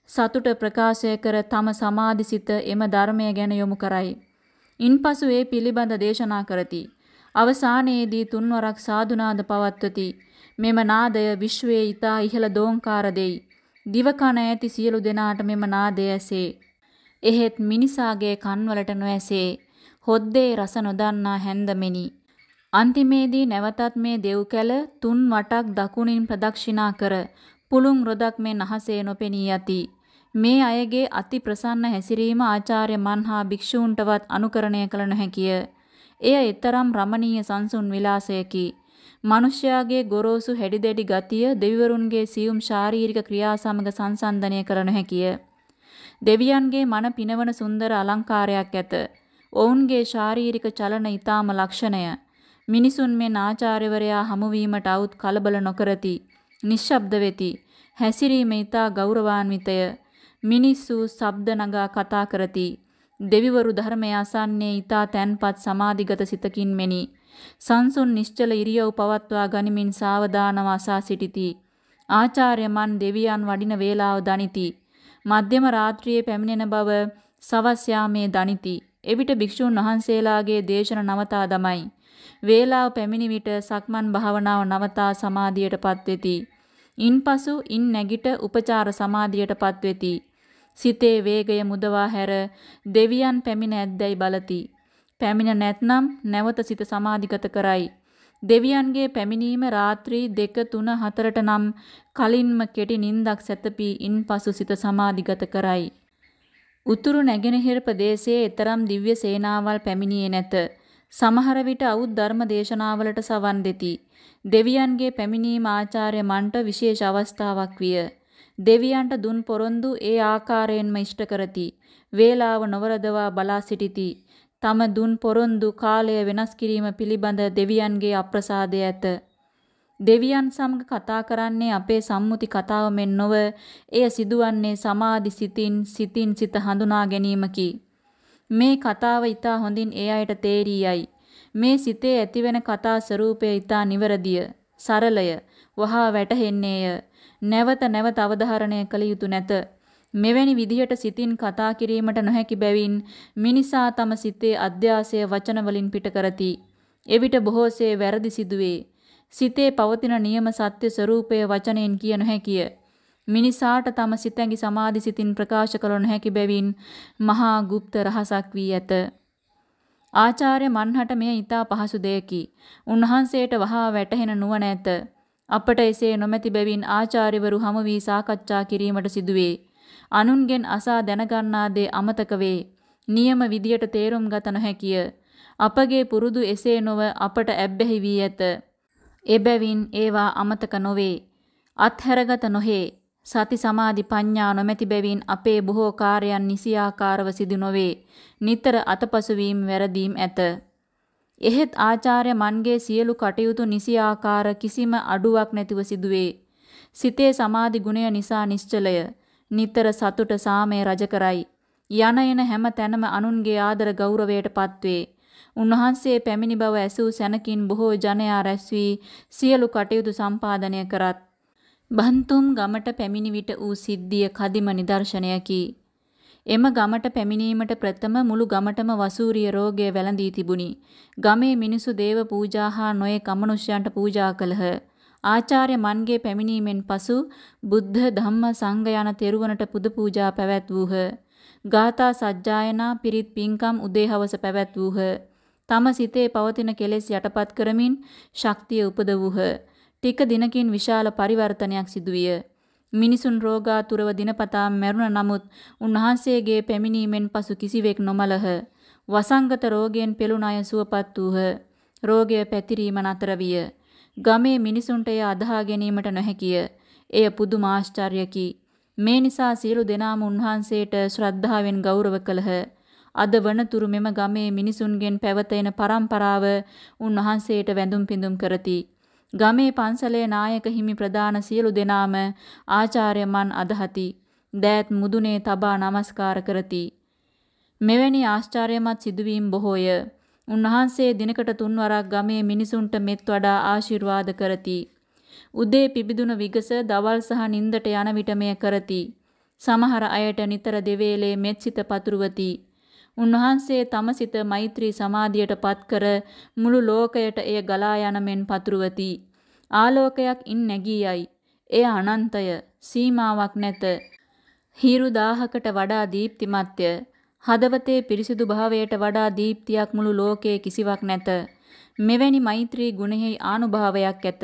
සතුට ප්‍රකාශය කර තම සමාධිසිත එම ධර්මය ගැන යොමු කරයි. ඉන්පසු ඒ පිළිබඳ දේශනා කරති. අවසානයේදී තුන්වරක් සාදුනාද පවත්වති. මෙම නාදය විශ්වයේ ඊතා ඉහළ දෝංකාර දෙයි. දිවකන ඇති සියලු දෙනාට මෙම නාදය ඇසේ. එහෙත් මිනිසාගේ කන්වලට නොඇසේ. හොද්දේ රස නොදන්නා හැන්දමෙනි. අන්තිමේදී නැවතත් මේ දෙව් කැල තුන් වටක් දකුණින් ප්‍රදක්ෂිනා කර පුළුන් රොදක් මේ නහසේ නොපෙනී යති. මේ අයගේ අති ප්‍රසන්න හැසිරීම ආචාර්ය මන්හා භික්ෂූන්ටවත් අනුකරණය කළ නොහැකිය. එය ඊතරම් රමණීය සංසුන් විලාසයකි. මිනිසයාගේ ගොරෝසු හැඩිදෙඩි ගතිය දෙවිවරුන්ගේ සියුම් ශාරීරික ක්‍රියා සමග සංසන්දනය කර නොහැකිය. දෙවියන්ගේ මන පිනවන සුන්දර අලංකාරයක් ඇත. ඔවුන්ගේ ශාරීරික චලන ඊටාම ලක්ෂණය. මිනිසුන් මෙන් ආචාර්යවරයා හමුවීමට අවුත් කලබල නොකරති. නිශ්ශබ්ද වෙති. හැසිරීම ඊටා ගෞරවාන්විතය. මිනිස්සු ශබ්ද නගා කතා කරති. දෙවිවරු ධර්මය අසන්නේ ඊතා තැන්පත් සමාධිගත සිතකින් මෙනි. සංසුන් නිශ්චල ඉරියව් පවත්වා ගනිමින් සාවධානව අසා සිටිති. ආචාර්ය මන් දෙවියන් වඩින වේලාව දනිති. මධ්‍යම රාත්‍රියේ පැමිණෙන බව සවස් යාමේ දනිති. එවිට භික්ෂුන් වහන්සේලාගේ දේශන නවතා දමයි. වේලාව පැමිණි විට සක්මන් භාවනාව නවතා සමාධියටපත් වෙති. ඉන්පසු ඉන් නැගිට උපචාර සමාධියටපත් වෙති. සිතේ වේගය මුදවා හැර දෙවියන් පැමිණ ඇද්දැයි බලති. පැමිණ නැත්නම් නැවත සිත සමාධිගත කරයි. දෙවියන්ගේ පැමිණීම රාත්‍රී 2 3 4ට නම් කලින්ම කෙටි නිින්දක් සැතපී ඉන්පසු සිත සමාධිගත කරයි. උතුරු නැගෙනහිර ප්‍රදේශයේ ඊතරම් දිව්‍ය සේනාවල් පැමිණියේ නැත. සමහර විට අවුත් ධර්ම දේශනාවලට සවන් දෙති. දෙවියන්ගේ පැමිණීම ආචාර්ය මන්ට විශේෂ අවස්ථාවක් විය. දෙවියන්ට දුන් පොරොන්දු ඒ ආකාරයෙන්ම ඉෂ්ට කරති. වේලාව නොවරදවා බලා සිටිති. තම දුන් පොරොන්දු කාලය වෙනස් කිරීම පිළිබඳ දෙවියන්ගේ අප්‍රසාදය ඇත. දෙවියන් සමග කතා කරන්නේ අපේ සම්මුති කතාව මෙන් නොව එය සිදුවන්නේ සමාධි සිතින් සිතින් සිත හඳුනා ගැනීමකි. මේ කතාව ඊට හොඳින් ඒ අයට තේරියයි. මේ සිතේ ඇතිවෙන කතා ස්වરૂපය ඊට නිවරදිය, සරලය, වහා වැටහෙන්නේය. නැවත නැවත අවධාරණය කළ යුතු නැත. මෙවැනි විදිහට සිතින් කතා කිරීමට නොහැකි බැවින් මිනිසා තම සිතේ අධ්‍යාසය වචන වලින් පිට කරති. එවිට බොහෝසේ වැරදි සිදුවේ. සිතේ පවතින නියම සත්‍ය ස්වરૂපය වචනයෙන් කිය නොහැකිය. මිනිසාට තම සිතැඟි සමාධි සිතින් ප්‍රකාශ කළ නොහැකි බැවින් මහා গুপ্ত රහසක් වී ඇත. ආචාර්ය මන්හට මෙය ඊටා පහසු දෙයකි. උන්වහන්සේට වහා වැටහෙන නුවණ ඇත. අපට එසේ නොමැති බැවින් ආචාර්යවරු හම වී සාකච්ඡා කිරීමට සිදුවේ. අනුන්ගෙන් අසා දැනගන්නා දේ අමතක වේ. නියම විදියට තේරුම් ගත නොහැකිය. අපගේ පුරුදු එසේ නොව අපට ඇබ්බැහි වී ඇත. එබැවින් ඒවා අමතක නොවේ. අත්හැරගත නොහේ. සති සමාධි පඤ්ඤා නොමැති බැවින් අපේ බොහෝ කාර්යයන් නිසියාකාරව සිදු නොවේ. නිතර අතපසු වීම වැරදීම් ඇත. එහෙත් ආචාර්ය මන්ගේ සියලු කටයුතු නිසි ආකාර කිසිම අඩුවක් නැතිව සිදුවේ. සිතේ සමාධි ගුණය නිසා නිශ්චලය. නිතර සතුට සාමය රජ කරයි. යන එන හැම තැනම අනුන්ගේ ආදර ගෞරවයට පත්වේ. උන්වහන්සේ පැමිණි බව ඇසූ සැනකින් බොහෝ ජනයා රැස් වී සියලු කටයුතු සම්පාදනය කරත්. බන්තුම් ගමට පැමිණි විට ඌ සිද්ධිය කදිම නිදර්ශනයකි. එම ගමට පැමිණීමට ප්‍රථම මුළු ගමටම වසූරිය රෝගය වැළඳී තිබුණි. ගමේ මිනිසු දේව පූජා හා නොයෙක් අමනුෂ්‍යයන්ට පූජා කළහ. ආචාර්ය මන්ගේ පැමිණීමෙන් පසු බුද්ධ ධම්ම සංඝ යන තෙරුවනට පුද පූජා පැවැත්වූහ. ගාථා සජ්ජායනා පිරිත් පින්කම් උදේහවස පැවැත්වූහ. තම සිතේ පවතින කෙලෙස් යටපත් කරමින් ශක්තිය උපදවූහ. ටික දිනකින් විශාල පරිවර්තනයක් සිදුවිය. මිනිසුන් රෝගාතුරව දිනපතා මැරුණ නමුත් උන්වහන්සේගේ පැමිණීමෙන් පසු කිසිවෙක් නොමලහ. වසංගත රෝගයෙන් පෙළුණ අය සුවපත් වූහ. රෝගය පැතිරීම නතර විය. ගමේ මිනිසුන්ට එය අදහා ගැනීමට නොහැකිය. එය පුදුම ආශ්චර්යකි. මේ නිසා සියලු දෙනාම උන්වහන්සේට ශ්‍රද්ධාවෙන් ගෞරව කළහ. අද වනතුරු මෙම ගමේ මිනිසුන්ගෙන් පැවතෙන පරම්පරාව උන්වහන්සේට වැඳුම් පිඳුම් කරති. ගමේ පන්සලේ නායක හිමි ප්‍රදාන සියලු දෙනාම ආචාර්යමන් අදහති. දෑත් මුදුනේ තබා නමස්කාර කරති. මෙවැනි ආශ්චර්යමත් සිදුවීම් බොහෝය. උන්වහන්සේ දිනකට තුන්වරක් ගමේ මිනිසුන්ට මෙත් වඩා ආශිර්වාද කරති. උදේ පිබිදුන විගස දවල් සහ නින්දට යන විට මෙය කරති. සමහර අයට නිතර දෙවේලේ මෙත් සිත පතුරවති. උන්වහන්සේ තම සිත මෛත්‍රී සමාධියට පත් කර මුළු ලෝකයට එය ගලා යන මෙන් පතුරවති. ආලෝකයක් ඉන් නැගී යයි. එය අනන්තය, සීමාවක් නැත. හිරු 1000කට වඩා දීප්තිමත්ය. හදවතේ පිරිසිදු භාවයට වඩා දීප්තියක් මුළු ලෝකයේ කිසිවක් නැත. මෙවැනි මෛත්‍රී ගුණෙහි ආනුභාවයක් ඇත.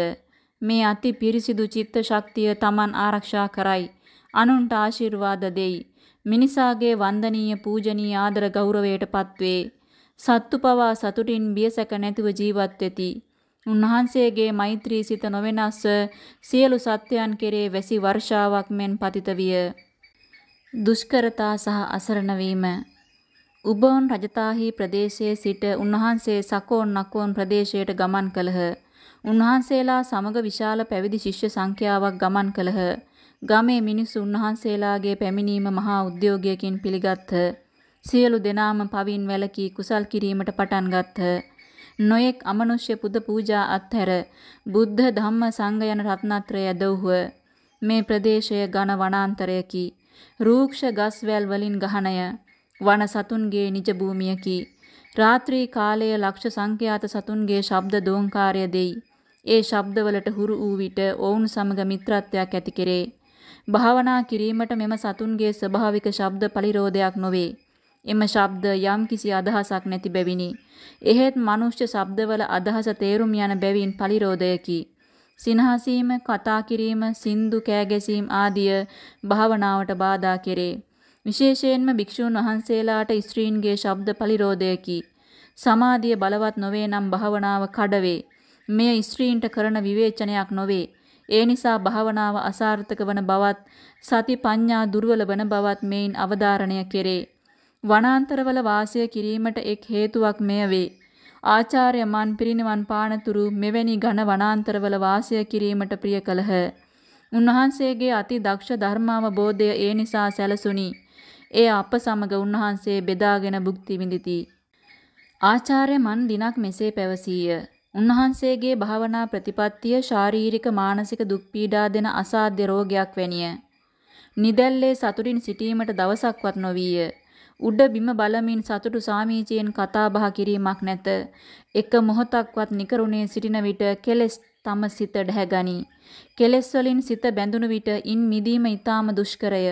මේ අති පිරිසිදු චිත්ත ශක්තිය Taman ආරක්ෂා කරයි. අනුන්ට ආශිර්වාද දෙයි. මිනිසාගේ වන්දනීය පූජනීය ආදර ගෞරවයට පත්වේ. සත්තු පවා සතුටින් බියසැක නැතිව ජීවත් වෙති. උන්වහන්සේගේ මෛත්‍රී සිත නොවෙනස්ව සියලු සත්‍යයන් කෙරේ වැසි වර්ෂාවක් මෙන් පතිත විය. දුෂ්කරතා සහ අසරණ වීම උබෝන් රජතාහි ප්‍රදේශයේ සිට උන්වහන්සේ සකෝන් නකෝන් ප්‍රදේශයට ගමන් කළහ. උන්වහන්සේලා සමග විශාල පැවිදි ශිෂ්‍ය සංඛ්‍යාවක් ගමන් කළහ. ගමේ මිනිස්සු උන්වහන්සේලාගේ පැමිණීම මහා උද්‍යෝගයකින් පිළිගත්හ. සියලු දෙනාම පවින් වැළකී කුසල් කිරීමට පටන් ගත්හ. නොයෙක් අමනුෂ්‍ය පුද පූජා අත්හැර බුද්ධ ධම්ම සංඝ යන රත්නත්‍රය ඇදවුහ. මේ ප්‍රදේශය ඝන වනාන්තරයකි. රූක්ෂ ගස් වැල් වලින් ගහනය. වන සතුන්ගේ නිජ භූමියකි. රාත්‍රී කාලයේ ලක්ෂ සංඛ්‍යාත සතුන්ගේ ශබ්ද දෝංකාරය දෙයි. ඒ ශබ්දවලට හුරු වූ විට ඔවුන් සමග මිත්‍රත්වයක් ඇති කෙරේ. භාවනා කිරීමට මෙම සතුන්ගේ ස්වභාවික ශබ්ද පරිරෝධයක් නොවේ. එම ශබ්ද යම් කිසි අදහසක් නැති බැවිනි. එහෙත් මනුෂ්‍ය ශබ්දවල අදහස තේරුම් යන බැවින් පරිරෝධයකි. සිනහසීම, කතා කිරීම, සින්දු කෑගැසීම් ආදිය භාවනාවට බාධා කෙරේ. විශේෂයෙන්ම භික්ෂූන් වහන්සේලාට ස්ත්‍රීන්ගේ ශබ්ද පරිරෝධයකි. සමාධිය බලවත් නොවේ නම් භාවනාව කඩවේ. මෙය ස්ත්‍රීන්ට කරන විවේචනයක් නොවේ. ඒ නිසා භාවනාව අසාර්ථක වන බවත් සති පඤ්ඤා දුර්වල වන බවත් මේන් අවධාරණය කෙරේ. වනාන්තරවල වාසය කිරීමට එක් හේතුවක් මෙය වේ. ආචාර්ය මන් පිරිනිවන් පානතුරු මෙවැනි ඝන වනාන්තරවල වාසය කිරීමට ප්‍රිය කලහ. උන්වහන්සේගේ අති දක්ෂ ධර්මාවබෝධය ඒ නිසා සැලසුණි. එය අප සමග උන්වහන්සේ බෙදාගෙන භුක්ති විඳಿತಿ. ආචාර්ය මන් දිනක් මෙසේ පැවසීය. උන්වහන්සේගේ භාවනා ප්‍රතිපත්තිය ශාරීරික මානසික දුක් පීඩා දෙන අසාධ්‍ය රෝගයක් වැනිය. නිදැල්ලේ සතුටින් සිටීමට දවසක්වත් නොවිය. උඩ බිම බලමින් සතුටු සාමීචයෙන් කතා බහ කිරීමක් නැත. එක මොහොතක්වත් නිකරුණේ සිටින විට කෙලෙස් තම සිත ඩැහැගනි. කෙලෙස් වලින් සිත බැඳුණු විට ඉන් මිදීම ඊටාම දුෂ්කරය.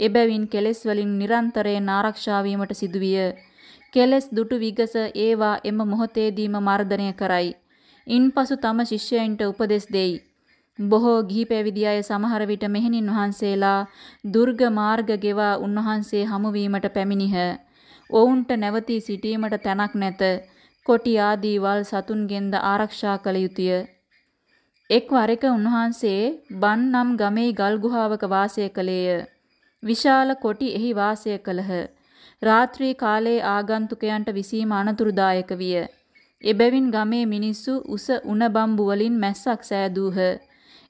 එබැවින් කෙලෙස් වලින් නිරන්තරයෙන් ආරක්ෂා වීමට සිදුවිය. කෙලෙස් දුටු විගස ඒවා එම මොහොතේදීම මර්ධනය කරයි. ඉන්පසු තම ශිෂ්‍යයින්ට උපදෙස් දෙයි. බොහෝ ගිහි පැවිදි අය සමහර විට මෙහෙණින් වහන්සේලා දුර්ග මාර්ග ගෙවා උන්වහන්සේ හමුවීමට පැමිණිහ. ඔවුන්ට නැවතී සිටීමට තැනක් නැත. කොටි ආදී වල් සතුන්ගෙන්ද ආරක්ෂා කළ යුතුය. එක්වර එක උන්වහන්සේ බන් නම් ගමේ ගල් ගුහාවක වාසය කළේය. විශාල කොටි එහි වාසය කළහ. රාත්‍රී කාලයේ ආගන්තුකයන්ට විසීම අනතුරුදායක විය. එබැවින් ගමේ මිනිස්සු උස උණ බම්බු වලින් මැස්සක් සෑදූහ.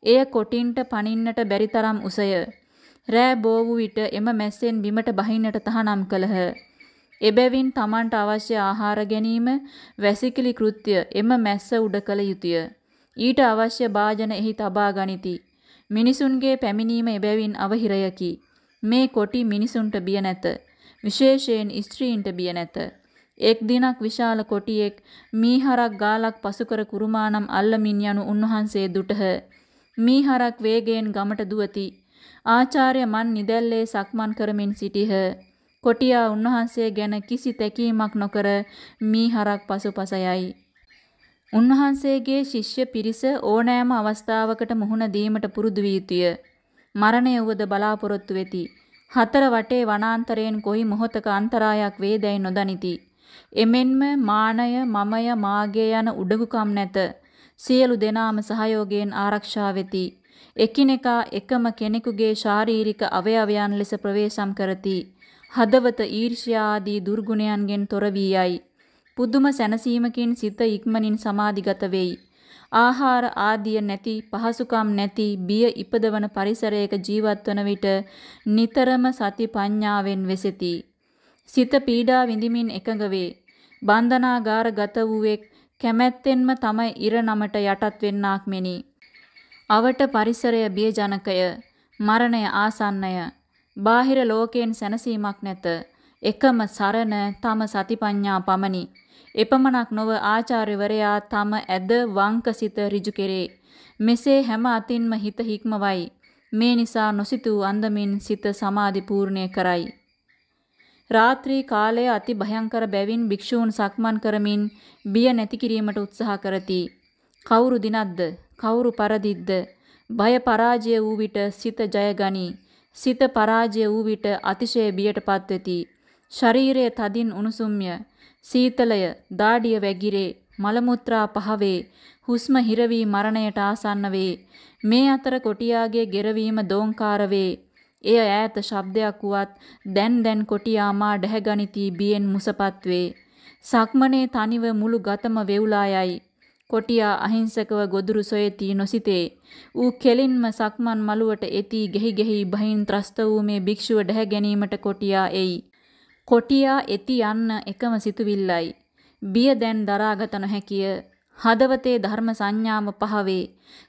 එය කොටින්ට පනින්නට බැරි තරම් උසය. රෑ බෝ වූ විට එම මැස්සෙන් බිමට බහින්නට තහනම් කළහ. එබැවින් Tamanට අවශ්‍ය ආහාර ගැනීම වැසිකිලි කෘත්‍ය එම මැස්ස උඩ කළ යුතුය. ඊට අවශ්‍ය භාජන එහි තබා ගනිති. මිනිසුන්ගේ පැමිණීම එබැවින් අවහිරයකි. මේ කොටි මිනිසුන්ට බිය නැත. විශේෂයෙන් ස්ත්‍රීන්ට බිය නැත. එක් දිනක් විශාල කොටියෙක් මීහරක් ගාලක් පසුකර කුරුමානම් අල්ලමින් යනු උන්වහන්සේ දුටහ. මීහරක් වේගයෙන් ගමට දුවති. ආචාර්ය මන් නිදැල්ලේ සක්මන් කරමින් සිටිහ. කොටියා උන්වහන්සේ ගැන කිසි තැකීමක් නොකර මීහරක් පසුපස යයි. උන්වහන්සේගේ ශිෂ්‍ය පිරිස ඕනෑම අවස්ථාවකට මුහුණ දීමට පුරුදු විය යුතුය. මරණය වුවද බලාපොරොත්තු වෙති. හතර වටේ වනාන්තරයෙන් කොයි මොහොතක අන්තරායක් වේදැයි නොදනිති. එමෙන්ම මානය මමය මාගේ යන උඩඟුකම් නැත. සියලු දෙනාම සහයෝගයෙන් ආරක්ෂා වෙති. එකිනෙකා එකම කෙනෙකුගේ ශාරීරික අවයවයන් ලෙස ප්‍රවේශම් කරති. හදවත ඊර්ෂ්‍යා ආදී දුර්ගුණයන්ගෙන් තොර වී යයි. පුදුම සැනසීමකින් සිත ඉක්මනින් සමාධිගත වෙයි. ආහාර ආදිය නැති පහසුකම් නැති බිය ඉපදවන පරිසරයක ජීවත් වන විට නිතරම සති පඤ්ඤාවෙන් වෙසෙති. සිත පීඩා විඳිමින් එකඟ වේ. බන්ධනාගාර ගත වූෙක් කැමැත්තෙන්ම තමයි ඉර නමට යටත් වෙන්නාක් මෙනි. අවට පරිසරය බියජනකය. මරණය ආසන්නය. බාහිර ලෝකයෙන් සැනසීමක් නැත. එකම සරණ තම සතිපඤ්ඤා පමණි. එපමණක් නොව ආචාර්යවරයා තම ඇද වංකසිත ඍජු කෙරේ. මෙසේ හැම අතින්ම හිත හික්මවයි. මේ නිසා නොසිතූ අන්දමින් සිත සමාධි පූර්ණය කරයි. රාත්‍රී කාලය අති භයංකර බැවින් භික්ෂූන් සක්මන් කරමින් බිය නැති කිරීමට උත්සාහ කරති. කවුරු දිනක්ද? කවුරු පරදිද්ද? බය පරාජය වූ විට සිත ජයගනී. සිත පරාජය වූ විට අතිශය බියටපත් වෙති. ශරීරය තදින් උණුසුම්ය. සීතලය, දාඩිය වැగిරේ, මල මුත්‍රා පහවේ, හුස්ම හිරවි මරණයට ආසන්න වේ. මේ අතර කොටියාගේ ගෙරවීම දෝංකාර වේ. එය ඈත ශබ්දයක් වුවත් දැන් දැන් කොටියා මා ඩැහැගනිති බියෙන් මුසපත් වේ. සක්මනේ තනිව මුළු ගතම වෙවුලා යයි. කොටියා අහිංසකව ගොදුරු සොයති නොසිතේ. ඌ කෙලින්ම සක්මන් මළුවට එති ගෙහි ගෙහි බහින් ත්‍රස්ත වූ මේ භික්ෂුව ඩැහැ ගැනීමට කොටියා එයි. කොටියා එති යන්න එකම සිතුවිල්ලයි. බිය දැන් දරාගත නොහැකිය. හදවතේ ධර්ම සංඥාම පහවේ.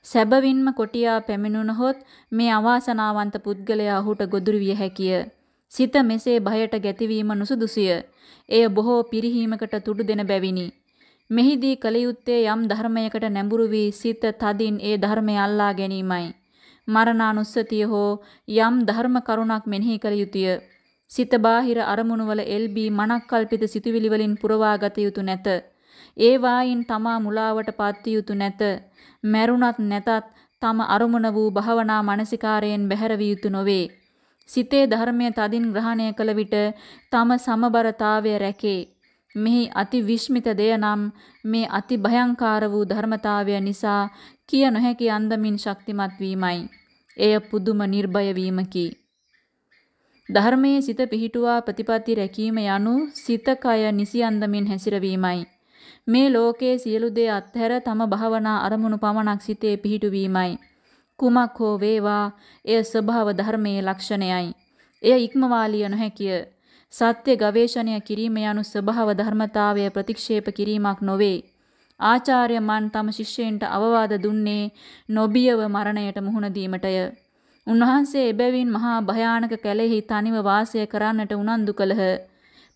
සැබවින්ම කොටියා පැමිණුණහොත් මේ අවාසනාවන්ත පුද්ගලයා ඔහුට ගොදුරු විය හැකිය. සිත මෙසේ බයට ගැතිවීම නුසුදුසිය. එය බොහෝ පිරිහීමකට තුඩු දෙන බැවිනි. මෙහිදී කල යුත්තේ යම් ධර්මයකට නැඹුරු වී සිත තදින් ඒ ධර්මය අල්ලා ගැනීමයි. මරණානුස්සතිය හෝ යම් ධර්ම කරුණක් මෙනෙහි කළ යුතුය. සිත බාහිර අරමුණු වල එල්බී මනක්කල්පිත සිතුවිලි වලින් පුරවා ගත යුතු නැත. ඒ වායින් තමා මුලාවට පත් යුතු නැත. මැරුණත් නැතත් තම අරමුණ වූ භවනා මානසිකාරයෙන් බැහැර විය යුතු නොවේ. සිතේ ධර්මය තදින් ග්‍රහණය කළ විට තම සමබරතාවය රැකේ. මෙහි අති විශ්මිත දෙය නම් මේ අති භයංකාර වූ ධර්මතාවය නිසා කිය නොහැකි අන්දමින් ශක්තිමත් වීමයි. එය පුදුම නිර්භය වීමකි. ධර්මයේ සිත පිහිටුවා ප්‍රතිපatti රැකීම යනු සිත කය නිසි අන්දමින් හැසිරවීමයි. මේ ලෝකයේ සියලු දේ අත්හැර තම භවනා අරමුණු පමණක් සිතේ පිහිටුවීමයි. කුමක් හෝ වේවා එය ස්වභාව ධර්මයේ ලක්ෂණයයි. එය ඉක්මවාලිය නොහැකිය. සත්‍ය ගවේෂණය කිරීම යනු ස්වභාව ධර්මතාවය ප්‍රතික්ෂේප කිරීමක් නොවේ. ආචාර්ය මන් තම ශිෂ්‍යයන්ට අවවාද දුන්නේ නොබියව මරණයට මුහුණ දීමටය. උන්වහන්සේ එබැවින් මහා භයානක කැලෙහි තනිව වාසය කරන්නට උනන්දු කළහ.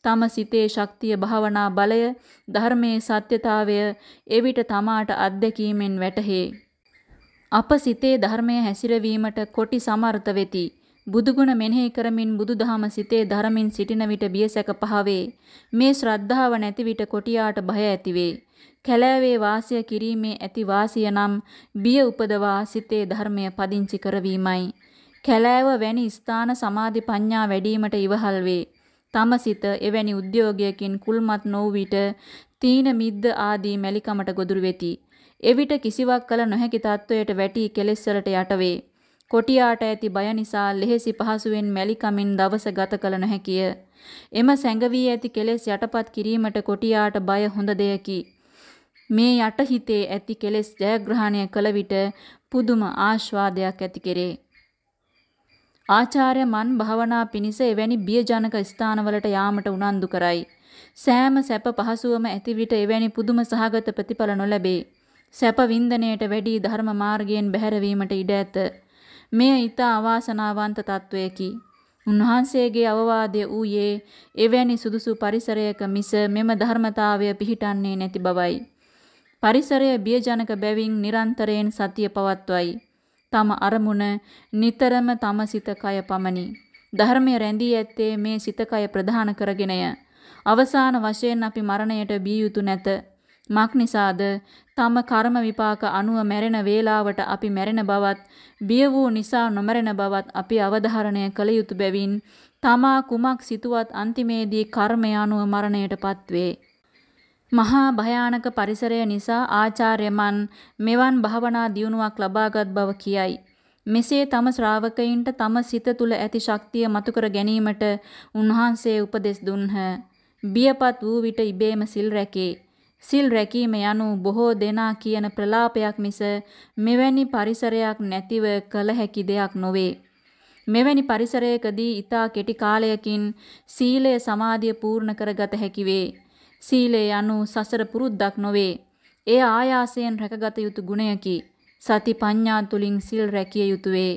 තම සිතේ ශක්තිය භාවනා බලය ධර්මයේ සත්‍යතාවය එවිට තමාට අත්දැකීමෙන් වැටහේ. අප සිතේ ධර්මය හැසිරවීමට කොටි සමර්ථ වෙති. බුදුගුණ මෙනෙහි කරමින් බුදුදහම සිතේ ධර්මින් සිටින විට බියසැක පහවේ. මේ ශ්‍රද්ධාව නැති විට කොටියාට භය ඇතිවේ. කැලෑවේ වාසය කිරීමේ ඇති වාසිය නම් බිය උපදවා සිතේ ධර්මය පදිංචි කරවීමයි. කැලෑව වැනි ස්ථාන සමාධි පඤ්ඤා වැඩිවීමට ඉවහල් වේ. තම සිත එවැනි උද්‍යෝගයකින් කුල්මත් නොවු විට තීන මිද්ද ආදී මැලිකමට ගොදුරු වෙති. එවිට කිසිවක් කල නොහැකි තත්වයට වැටි කෙලෙස් වලට යටවේ. කොටියාට ඇති බය නිසා ලෙහෙසි පහසුවෙන් මැලිකමින් දවස ගත කළ නොහැකිය. එම සැඟවී ඇති කෙලෙස් යටපත් කිරීමට කොටියාට බය හොඳ දෙයකි. මේ යටහිතේ ඇති කෙලෙස් ජයග්‍රහණය කළ විට පුදුම ආස්වාදයක් ඇති කෙරේ. ආචාර්ය මන් භාවනා පිණිස එවැනි බියජනක ස්ථානවලට යාමට උනන්දු කරයි. සෑම සැප පහසුවම ඇති විට එවැනි පුදුම සහගත ප්‍රතිඵල නොලැබේ. සැප වින්දනයට වැඩි ධර්ම මාර්ගයෙන් බැහැරවීමට ඉඩ ඇත. මෙය ඊට අවාසනාවන්ත තත්වයකි. උන්වහන්සේගේ අවවාදය ඌයේ එවැනි සුදුසු පරිසරයක මිස මෙම ධර්මතාවය පිහිටන්නේ නැති බවයි. පරිසරය බියජනක බැවින් නිරන්තරයෙන් සතිය පවත්වයි. තම අරමුණ නිතරම තම සිත කය පමණි. ධර්මය රැඳී ඇත්තේ මේ සිත කය ප්‍රධාන කරගෙනය. අවසාන වශයෙන් අපි මරණයට බිය යුතු නැත. මක් නිසාද තම කර්ම විපාක අනුව මැරෙන වේලාවට අපි මැරෙන බවත් බිය වූ නිසා නොමැරෙන බවත් අපි අවධාරණය කළ යුතු බැවින් තමා කුමක් සිතුවත් අන්තිමේදී කර්මය අනුව මරණයටපත් වේ. මහා භයානක පරිසරය නිසා ආචාර්යමන් මෙවන් භවනා දියුණුවක් ලබාගත් බව කියයි. මෙසේ තම ශ්‍රාවකයින්ට තම සිත තුළ ඇති ශක්තිය මතුකර ගැනීමට උන්වහන්සේ උපදෙස් දුන්හ. බියපත් වූ විට ඉබේම සිල් රැකේ. සිල් රැකීම යනු බොහෝ දෙනා කියන ප්‍රලාපයක් මිස මෙවැනි පරිසරයක් නැතිව කළ හැකි දෙයක් නොවේ. මෙවැනි පරිසරයකදී ඊතා කෙටි කාලයකින් සීලය සමාධිය පූර්ණ කරගත හැකි වේ. සීලය යනු සසර පුරුද්දක් නොවේ. එය ආයාසයෙන් රැකගත යුතු ගුණයකි. සති පඤ්ඤා තුලින් සිල් රැකිය යුතුය.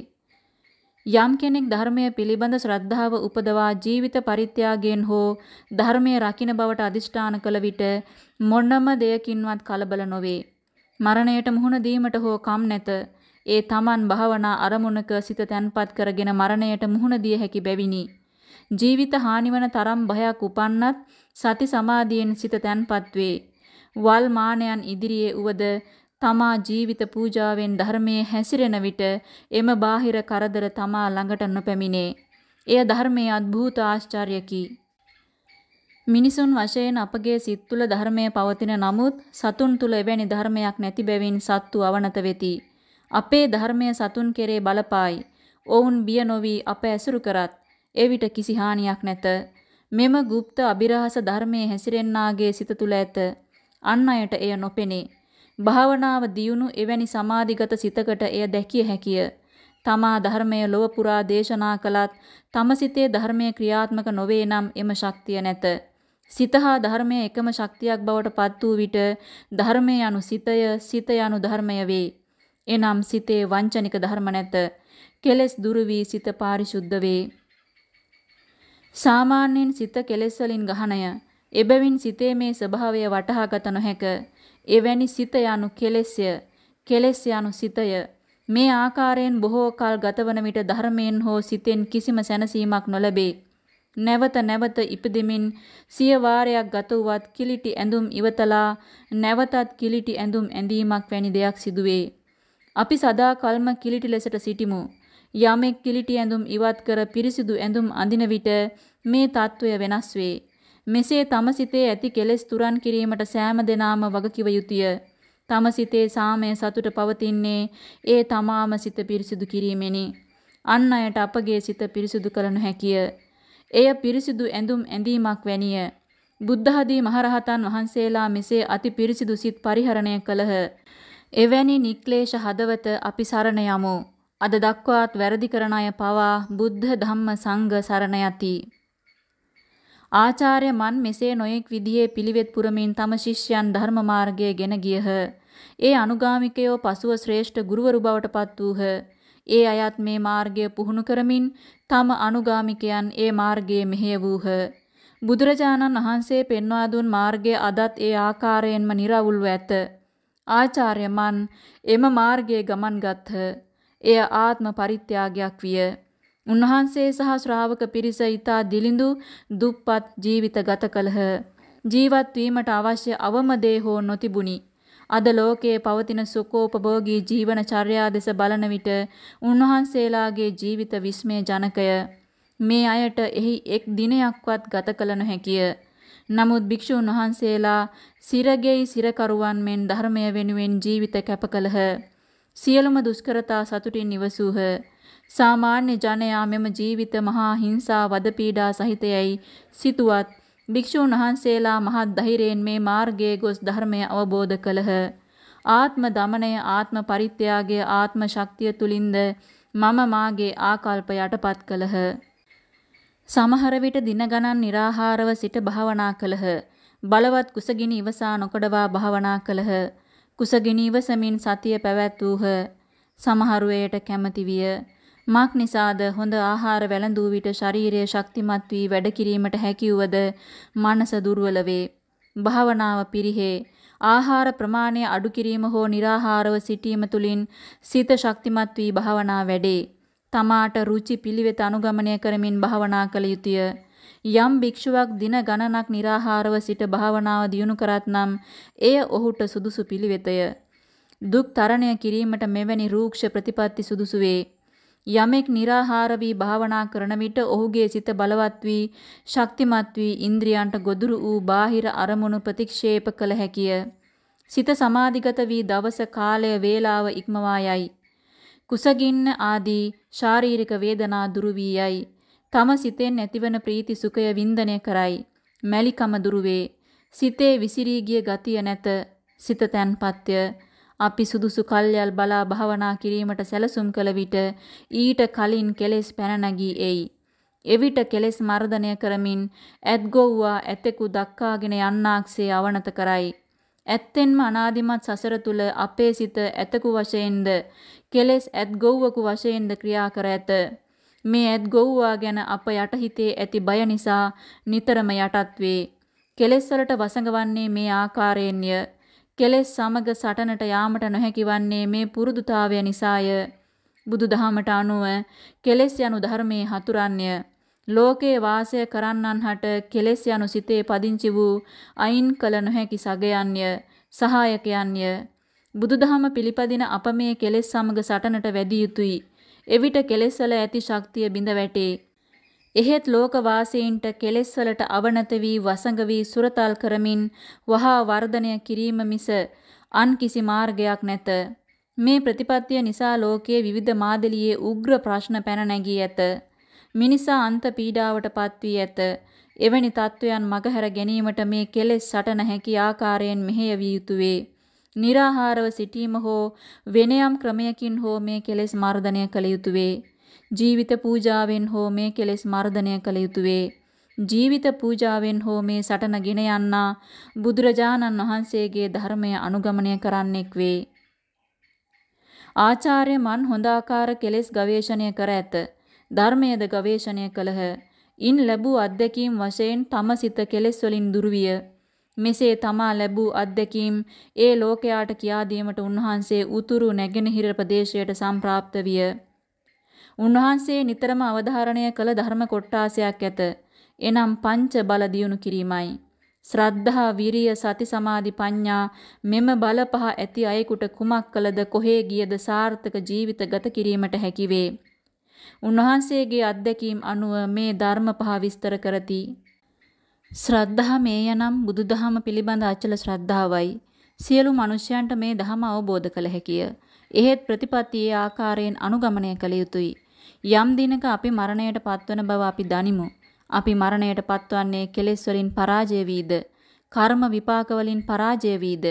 යම් කෙනෙක් ධර්මය පිළිබඳ ශ්‍රද්ධාව උපදවා ජීවිත පරිත්‍යාගයෙන් හෝ ධර්මය රකින්න බවට අදිෂ්ඨාන කළ විට මොනම දෙයකින්වත් කලබල නොවේ. මරණයට මුහුණ දීමට හෝ කම් නැත. ඒ තමන් භාවනා අරමුණක සිත තැන්පත් කරගෙන මරණයට මුහුණ දිය හැකි බැවිනි. ජීවිත හානිවන තරම් භයක් උපන්නත් සති සමාධියෙන් සිත තැන්පත් වේ. වල් මානයන් ඉදිරියේ උවද තමා ජීවිත පූජාවෙන් ධර්මයේ හැසිරෙන විට එම බාහිර කරදර තමා ළඟට නොපැමිණේ. එය ධර්මයේ අద్භූත ආශ්චර්යකි. මිනිසුන් වශයෙන් අපගේ සිත් තුළ ධර්මය පවතින නමුත් සතුන් තුළ එවැනි ධර්මයක් නැති බැවින් සත්තු අවනත වෙති. අපේ ධර්මය සතුන් කෙරේ බලපායි. ඔවුන් බිය නොවි අප ඇසුරු කරත් එවිට කිසි හානියක් නැත. මෙම গুপ্ত අභිරහස ධර්මයේ හැසිරෙන්නාගේ සිත තුළ ඇත. අන් අයට එය නොපෙනේ. භාවනාව දියුණු එවැනි සමාධිගත සිතකට එය දැකිය හැකිය. තමා ධර්මය ලොව පුරා දේශනා කළත් තම සිතේ ධර්මයේ ක්‍රියාත්මක නොවේ නම් එම ශක්තිය නැත. සිත හා ධර්මය එකම ශක්තියක් බවට පත් වූ විට ධර්මය යනු සිතය, සිත යනු ධර්මය වේ. එනම් සිතේ වංචනික ධර්ම නැත. කෙලෙස් දුරු වී සිත පාරිශුද්ධ වේ. සාමාන්‍යයෙන් සිත කෙලෙස් වලින් ගහණය. එබැවින් සිතේ මේ ස්වභාවය වටහාගත නොහැක. එවැනි සිත යනු කෙලෙස්ය. කෙලෙස් යනු සිතය. මේ ආකාරයෙන් බොහෝ කල් ගතවන විට ධර්මයෙන් හෝ සිතෙන් කිසිම සැනසීමක් නොලැබේ. නැවත නැවත ඉපදෙමින් සිය වාරයක් ගත වුවත් කිලිටි ඇඳුම් ඉවතලා නැවතත් කිලිටි ඇඳුම් ඇඳීමක් වැනි දෙයක් සිදුවේ. අපි සදා කල්ම කිලිටි ලෙසට සිටිමු. යමෙක් කිලිටි ඇඳුම් ඉවත් කර පිරිසිදු ඇඳුම් අඳින විට මේ తত্ত্বය වෙනස් වේ. මෙසේ තම සිතේ ඇති කෙලෙස් තුරන් කිරීමට සෑම දෙනාම වගකිව යුතුය. තම සිතේ සාමය සතුට පවතින්නේ ඒ තමාම සිත පිරිසිදු කිරීමෙනි. අන් අයට අපගේ සිත පිරිසිදු කළ නොහැකිය. එය පිරිසිදු ඇඳුම් ඇඳීමක් වැනිය. බුද්ධහදී මහරහතන් වහන්සේලා මෙසේ අති පිරිසිදු සිත් පරිහරණය කළහ. එවැනි නික්ලේශ හදවත අපි සරණ යමු. අද දක්වාත් වැරදි කරන අය පවා බුද්ධ ධම්ම සංඝ සරණ යති. ආචාර්ය මන් මෙසේ නොයෙක් විදිහේ පිළිවෙත් පුරමින් තම ශිෂ්‍යයන් ධර්ම මාර්ගයේ ගෙන ගියහ. ඒ අනුගාමිකයෝ පසුව ශ්‍රේෂ්ඨ ගුරුවරු බවට පත් වූහ. ඒ අයත් මේ මාර්ගය පුහුණු කරමින් තම අනුගාමිකයන් ඒ මාර්ගයේ මෙහෙය වූහ. බුදුරජාණන් වහන්සේ පෙන්වා දුන් මාර්ගය අදත් ඒ ආකාරයෙන්ම निराවුල්ව ඇත. ආචාර්ය මන් එම මාර්ගයේ ගමන් ගත්හ. එය ආත්ම පරිත්‍යාගයක් විය. උන්වහන්සේ සහ ශ්‍රාවක පිරිස ඊතා දිලිඳු දුප්පත් ජීවිත ගත කළහ. ජීවත් වීමට අවශ්‍ය අවම දේ හෝ නොතිබුණි. අද ලෝකයේ පවතින සුඛෝපභෝගී ජීවන චර්යා දෙස බලන විට උන්වහන්සේලාගේ ජීවිත විස්මය ජනකය. මේ අයට එහි එක් දිනයක්වත් ගත කළ නොහැකිය. නමුත් භික්ෂුන් වහන්සේලා සිරගෙයි සිරකරුවන් මෙන් ධර්මය වෙනුවෙන් ජීවිත කැප කළහ. සියලුම දුෂ්කරතා සතුටින් නිවසූහ. සාමාන්‍ය ජනයා මෙම ජීවිත මහා හිංසා වදපීඩා සහිතයයි සිතුවත් භික්ෂූන් වහන්සේලා මහත් ධෛර්යයෙන් මේ මාර්ගයේ ගොස් ධර්මය අවබෝධ කළහ. ආත්ම දමනය ආත්ම පරිත්‍යාගය ආත්ම ශක්තිය තුලින්ද මම මාගේ ආකල්ප යටපත් කළහ. සමහර විට දින ගණන් निराහාරව සිට භාවනා කළහ. බලවත් කුසගිනි ඉවසා නොකඩවා භාවනා කළහ. කුසගිනි ඉවසමින් සතිය පැවැත්වූහ. සමහරු එයට කැමති විය. මක් නිසාද හොඳ ආහාර වැළඳූ විට ශරීරය ශක්තිමත් වී වැඩ කිරීමට හැකි වූද මනස දුර්වල වේ. භාවනාව පිරිහේ. ආහාර ප්‍රමාණය අඩු කිරීම හෝ निराහාරව සිටීම තුලින් සිත ශක්තිමත් වී භාවනා වැඩේ. තමාට රුචි පිළිවෙත අනුගමනය කරමින් භාවනා කළ යුතුය. යම් භික්ෂුවක් දින ගණනක් निराහාරව සිට භාවනාව දියුණු කරත්නම් එය ඔහුට සුදුසු පිළිවෙතය. දුක් තරණය කිරීමට මෙවැනි රූක්ෂ ප්‍රතිපatti සුදුසු වේ. යමෙක් निराහාර වී භාවනා කරන විට ඔහුගේ සිත බලවත් වී ශක්තිමත් වී ඉන්ද්‍රියන්ට ගොදුරු වූ බාහිර අරමුණු ප්‍රතික්ෂේප කළ හැකිය. සිත සමාධිගත වී දවස කාලය වේලාව ඉක්මවා යයි. කුසගින්න ආදී ශාරීරික වේදනා දුරු වී යයි. තම සිතෙන් ඇතිවන ප්‍රීති සුඛය වින්දනය කරයි. මැලිකම දුරු වේ. සිතේ විසිරී ගිය ගතිය නැත. සිත තැන්පත්ය. අපි සුදුසු කල්යල් බලා භාවනා කිරීමට සැලසුම් කළ විට ඊට කලින් කෙලෙස් පැන නැගී එයි. එවිට කෙලෙස් මර්ධනය කරමින් ඇත්ගොව්වා ඇතෙකු දක්කාගෙන යන්නාක්සේ අවනත කරයි. ඇත්තෙන්ම අනාදිමත් සසර තුල අපේ සිත ඇතකු වශයෙන්ද කෙලෙස් ඇත්ගොව්වකු වශයෙන්ද ක්‍රියා කර ඇත. මේ ඇත්ගොව්වා ගැන අප යටහිතේ ඇති බය නිසා නිතරම යටත් වේ. කෙලෙස් වලට වසඟවන්නේ මේ ආකාරයෙන්ය. කෙලෙස් සමග සටනට යාමට නොහැකි වන්නේ මේ පුරුදුතාවය නිසාය. බුදුදහමට අනුව කෙලෙස් යනු ධර්මයේ හතුරන්ය. ලෝකේ වාසය කරන්නන් හට කෙලෙස් යනු සිතේ පදිංචි වූ අයින් කළ නොහැකි සගයන්ය, සහායකයන්ය. බුදුදහම පිළිපදින අප මේ කෙලෙස් සමග සටනට වැඩි යුතුය. එවිට කෙලෙස් වල ඇති ශක්තිය බිඳ වැටේ. එහෙත් ලෝකවාසීන්ට කෙලෙස් වලට අවනත වී වසඟ වී සුරතල් කරමින් වහා වර්ධනය කිරීම මිස අන් කිසි මාර්ගයක් නැත. මේ ප්‍රතිපත්තිය නිසා ලෝකයේ විවිධ මාදලියේ උග්‍ර ප්‍රශ්න පැන නැගී ඇත. මිනිසා අන්ත පීඩාවට පත් වී ඇත. එවැනි තත්වයන් මගහැර ගැනීමට මේ කෙලෙස් සටන හැකි ආකාරයෙන් මෙහෙය විය යුතුය. निराහාරව සිටීම හෝ වෙනයම් ක්‍රමයකින් හෝ මේ කෙලෙස් මර්ධනය කළ යුතුය. ජීවිත පූජාවෙන් හෝ මේ කෙලෙස් මර්ධනය කළ යුතුය. ජීවිත පූජාවෙන් හෝ මේ සටන ගෙන යන්නා බුදුරජාණන් වහන්සේගේ ධර්මය අනුගමනය කරන්නෙක් වේ. ආචාර්ය මන් හොඳාකාර කෙලෙස් ගවේෂණය කර ඇත. ධර්මයේද ගවේෂණය කළහ. ඉන් ලැබූ අත්දැකීම් වශයෙන් තම සිත කෙලෙස් වලින් දුර්විය. මෙසේ තමා ලැබූ අත්දැකීම් ඒ ලෝකයාට කියා දීමට උන්වහන්සේ උතුරු නැගෙනහිර ප්‍රදේශයට සම්ප්‍රාප්ත විය. උන්වහන්සේ නිතරම අවධාරණය කළ ධර්ම කොටාසයක් ඇත. එනම් පංච බල දියුණු කිරීමයි. ශ්‍රද්ධා, විරිය, සති, සමාධි, ප්‍රඥා මෙම බල පහ ඇති අයෙකුට කුමක් කළද කොහේ ගියද සාර්ථක ජීවිත ගත කිරීමට හැකි වේ. උන්වහන්සේගේ අත්දැකීම් අනුව මේ ධර්ම පහ විස්තර කරති. ශ්‍රද්ධා මේ යනම් බුදුදහම පිළිබඳ අචල ශ්‍රද්ධාවයි. සියලු මිනිසයන්ට මේ ධහම අවබෝධ කළ හැකිය. එහෙත් ප්‍රතිපත්තියේ ආකාරයෙන් අනුගමනය කළ යුතුය. යම් දිනක අපි මරණයට පත්වන බව අපි දනිමු. අපි මරණයට පත්වන්නේ කෙලෙස් වලින් පරාජය වීද, කර්ම විපාක වලින් පරාජය වීද,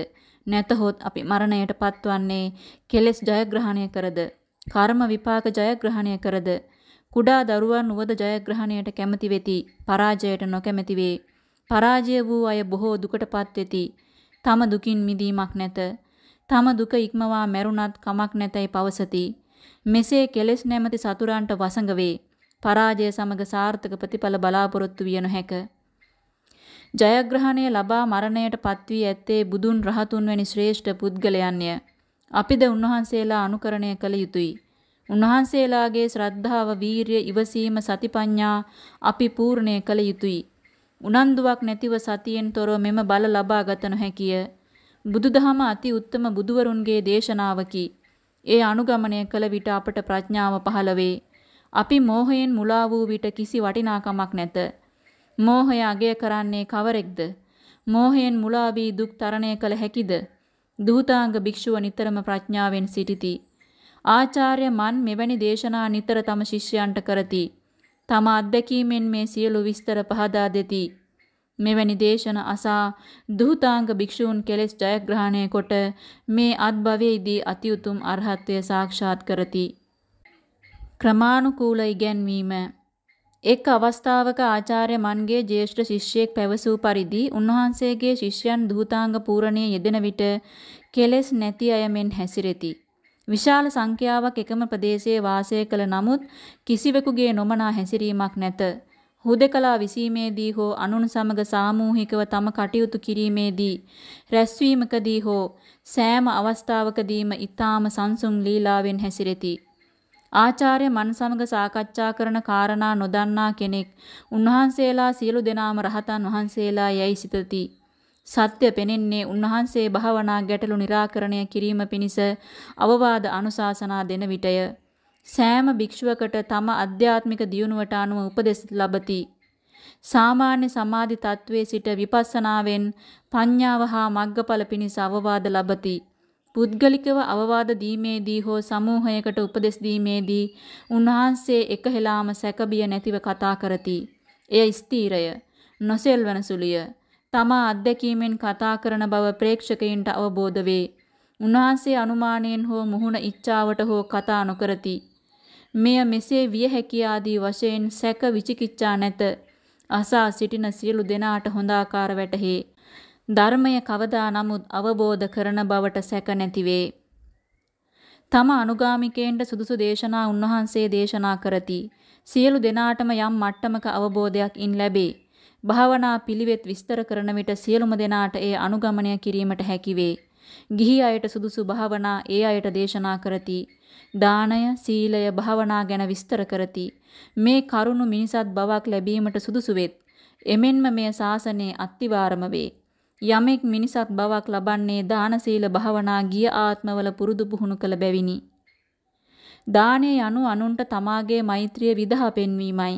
නැතහොත් අපි මරණයට පත්වන්නේ කෙලෙස් ජයග්‍රහණය කරද, කර්ම විපාක ජයග්‍රහණය කරද, කුඩා දරුවන් උවද ජයග්‍රහණයට කැමති වෙති, පරාජයට නොකැමති වේ. පරාජය වූ අය බොහෝ දුකටපත් වෙති. තම දුකින් මිදීමක් නැත. තම දුක ඉක්මවා මැරුණත් කමක් නැතයි පවසති. මෙසේ කෙලෙස් නැමැති සතුරන්ට වසඟ වේ. පරාජය සමග සාර්ථක ප්‍රතිඵල බලාපොරොත්තු විය නොහැක. ජයග්‍රහණය ලබා මරණයට පත්වී ඇත්තේ බුදුන් රහතුන් වැනි ශ්‍රේෂ්ඨ පුද්ගලයන්ය. අපිද උන්වහන්සේලා අනුකරණය කළ යුතුය. උන්වහන්සේලාගේ ශ්‍රද්ධාව, වීරිය, ඉවසීම, සතිපඤ්ඤා අපි පූර්ණය කළ යුතුය. උනන්දුවක් නැතිව සතියෙන් තොරව මෙම බල ලබා ගත නොහැකිය. බුදුදහම අති උත්තම බුදුවරුන්ගේ දේශනාවකි. ඒ අනුගමනය කළ විට අපට ප්‍රඥාව පහළ වේ. අපි මෝහයෙන් මුලා වූ විට කිසි වටිනාකමක් නැත. මෝහය අගය කරන්නේ කවරෙක්ද? මෝහයෙන් මුලා වී දුක් තරණය කළ හැකිද? දූතාංග භික්ෂුව නිතරම ප්‍රඥාවෙන් සිටිති. ආචාර්ය මන් මෙවැනි දේශනා නිතර තම ශිෂ්‍යයන්ට කරති. තම අත්දැකීමෙන් මේ සියලු විස්තර පහදා දෙති. මෙවැනි දේශන අසා දුහතාංග භික්ෂූන් කෙලෙස් ජයග්‍රහණය කොට මේ අත්භවයේදී අති උතුම් අරහත්ත්වය සාක්ෂාත් කරති. ක්‍රමානුකූල ඉගැන්වීම එක් අවස්ථාවක ආචාර්ය මන්ගේ ජ්‍යෙෂ්ඨ ශිෂ්‍යයෙක් පැවසූ පරිදි උන්වහන්සේගේ ශිෂ්‍යයන් දූතාංග පූරණයේ යෙදෙන විට කෙලෙස් නැති අය මෙන් හැසිරෙති. විශාල සංඛ්‍යාවක් එකම ප්‍රදේශයේ වාසය කළ නමුත් කිසිවෙකුගේ නොමනා හැසිරීමක් නැත. හුදකලා විසීමේදී හෝ අනුන් සමග සාමූහිකව තම කටයුතු කිරීමේදී රැස්වීමකදී හෝ සෑම අවස්ථාවකදීම ඊ타ම සංසුන් ලීලාවෙන් හැසිරෙති. ආචාර්ය මන් සමග සාකච්ඡා කරන කාරණා නොදන්නා කෙනෙක් උන්වහන්සේලා සියලු දෙනාම රහතන් වහන්සේලා යයි සිතති. සත්‍ය පෙනෙන්නේ උන්වහන්සේ භාවනා ගැටලු निराකරණය කිරීම පිණිස අවවාද අනුශාසනා දෙන විටය. සෑම භික්ෂුවකට තම අධ්‍යාත්මික දියුණුවට අනුව උපදෙස් ලබති. සාමාන්‍ය සමාධි තත්වයේ සිට විපස්සනාවෙන් පඤ්ඤාව හා මග්ගඵල පිණිස අවවාද ලබති. පුද්ගලිකව අවවාද දීමේදී හෝ සමූහයකට උපදෙස් දීමේදී උන්වහන්සේ එකහෙලාම සැකබිය නැතිව කතා කරති. එය ස්ථීරය, නොසෙල්වන සුලිය. තමා අත්දැකීමෙන් කතා කරන බව ප්‍රේක්ෂකයින්ට අවබෝධ වේ. උන්වහන්සේ අනුමානයෙන් හෝ මුහුණ ඉච්ඡාවට හෝ කතා නොකරති. මෙය මෙසේ විය හැකිය ආදී වශයෙන් සැක විචිකිච්ඡා නැත. අසා සිටින සියලු දෙනාට හොඳ ආකාර වැටහේ. ධර්මය කවදා නමුත් අවබෝධ කරන බවට සැක නැතිවේ. තම අනුගාමිකයන්ට සුදුසු දේශනා උන්වහන්සේ දේශනා කරති. සියලු දෙනාටම යම් මට්ටමක අවබෝධයක් ඉන් ලැබේ. භාවනා පිළිවෙත් විස්තර කරන විට සියලුම දෙනාට ඒ අනුගමනය කිරීමට හැකිවේ. ගිහි අයට සුදුසු භාවනා ඒ අයට දේශනා කරති. දානය, සීලය, භාවනා ගැන විස්තර කරති. මේ කරුණු මිනිසත් බවක් ලැබීමට සුදුසු වෙත්. එමෙන්ම මෙය ශාසනයේ අත්තිවාරම වේ. යමෙක් මිනිසත් බවක් ලබන්නේ දාන සීල භාවනා ගිය ආත්මවල පුරුදු පුහුණු කළ බැවිනි. දානය යනු අනුන්ට තමාගේ මෛත්‍රිය විදහා පෙන්වීමයි.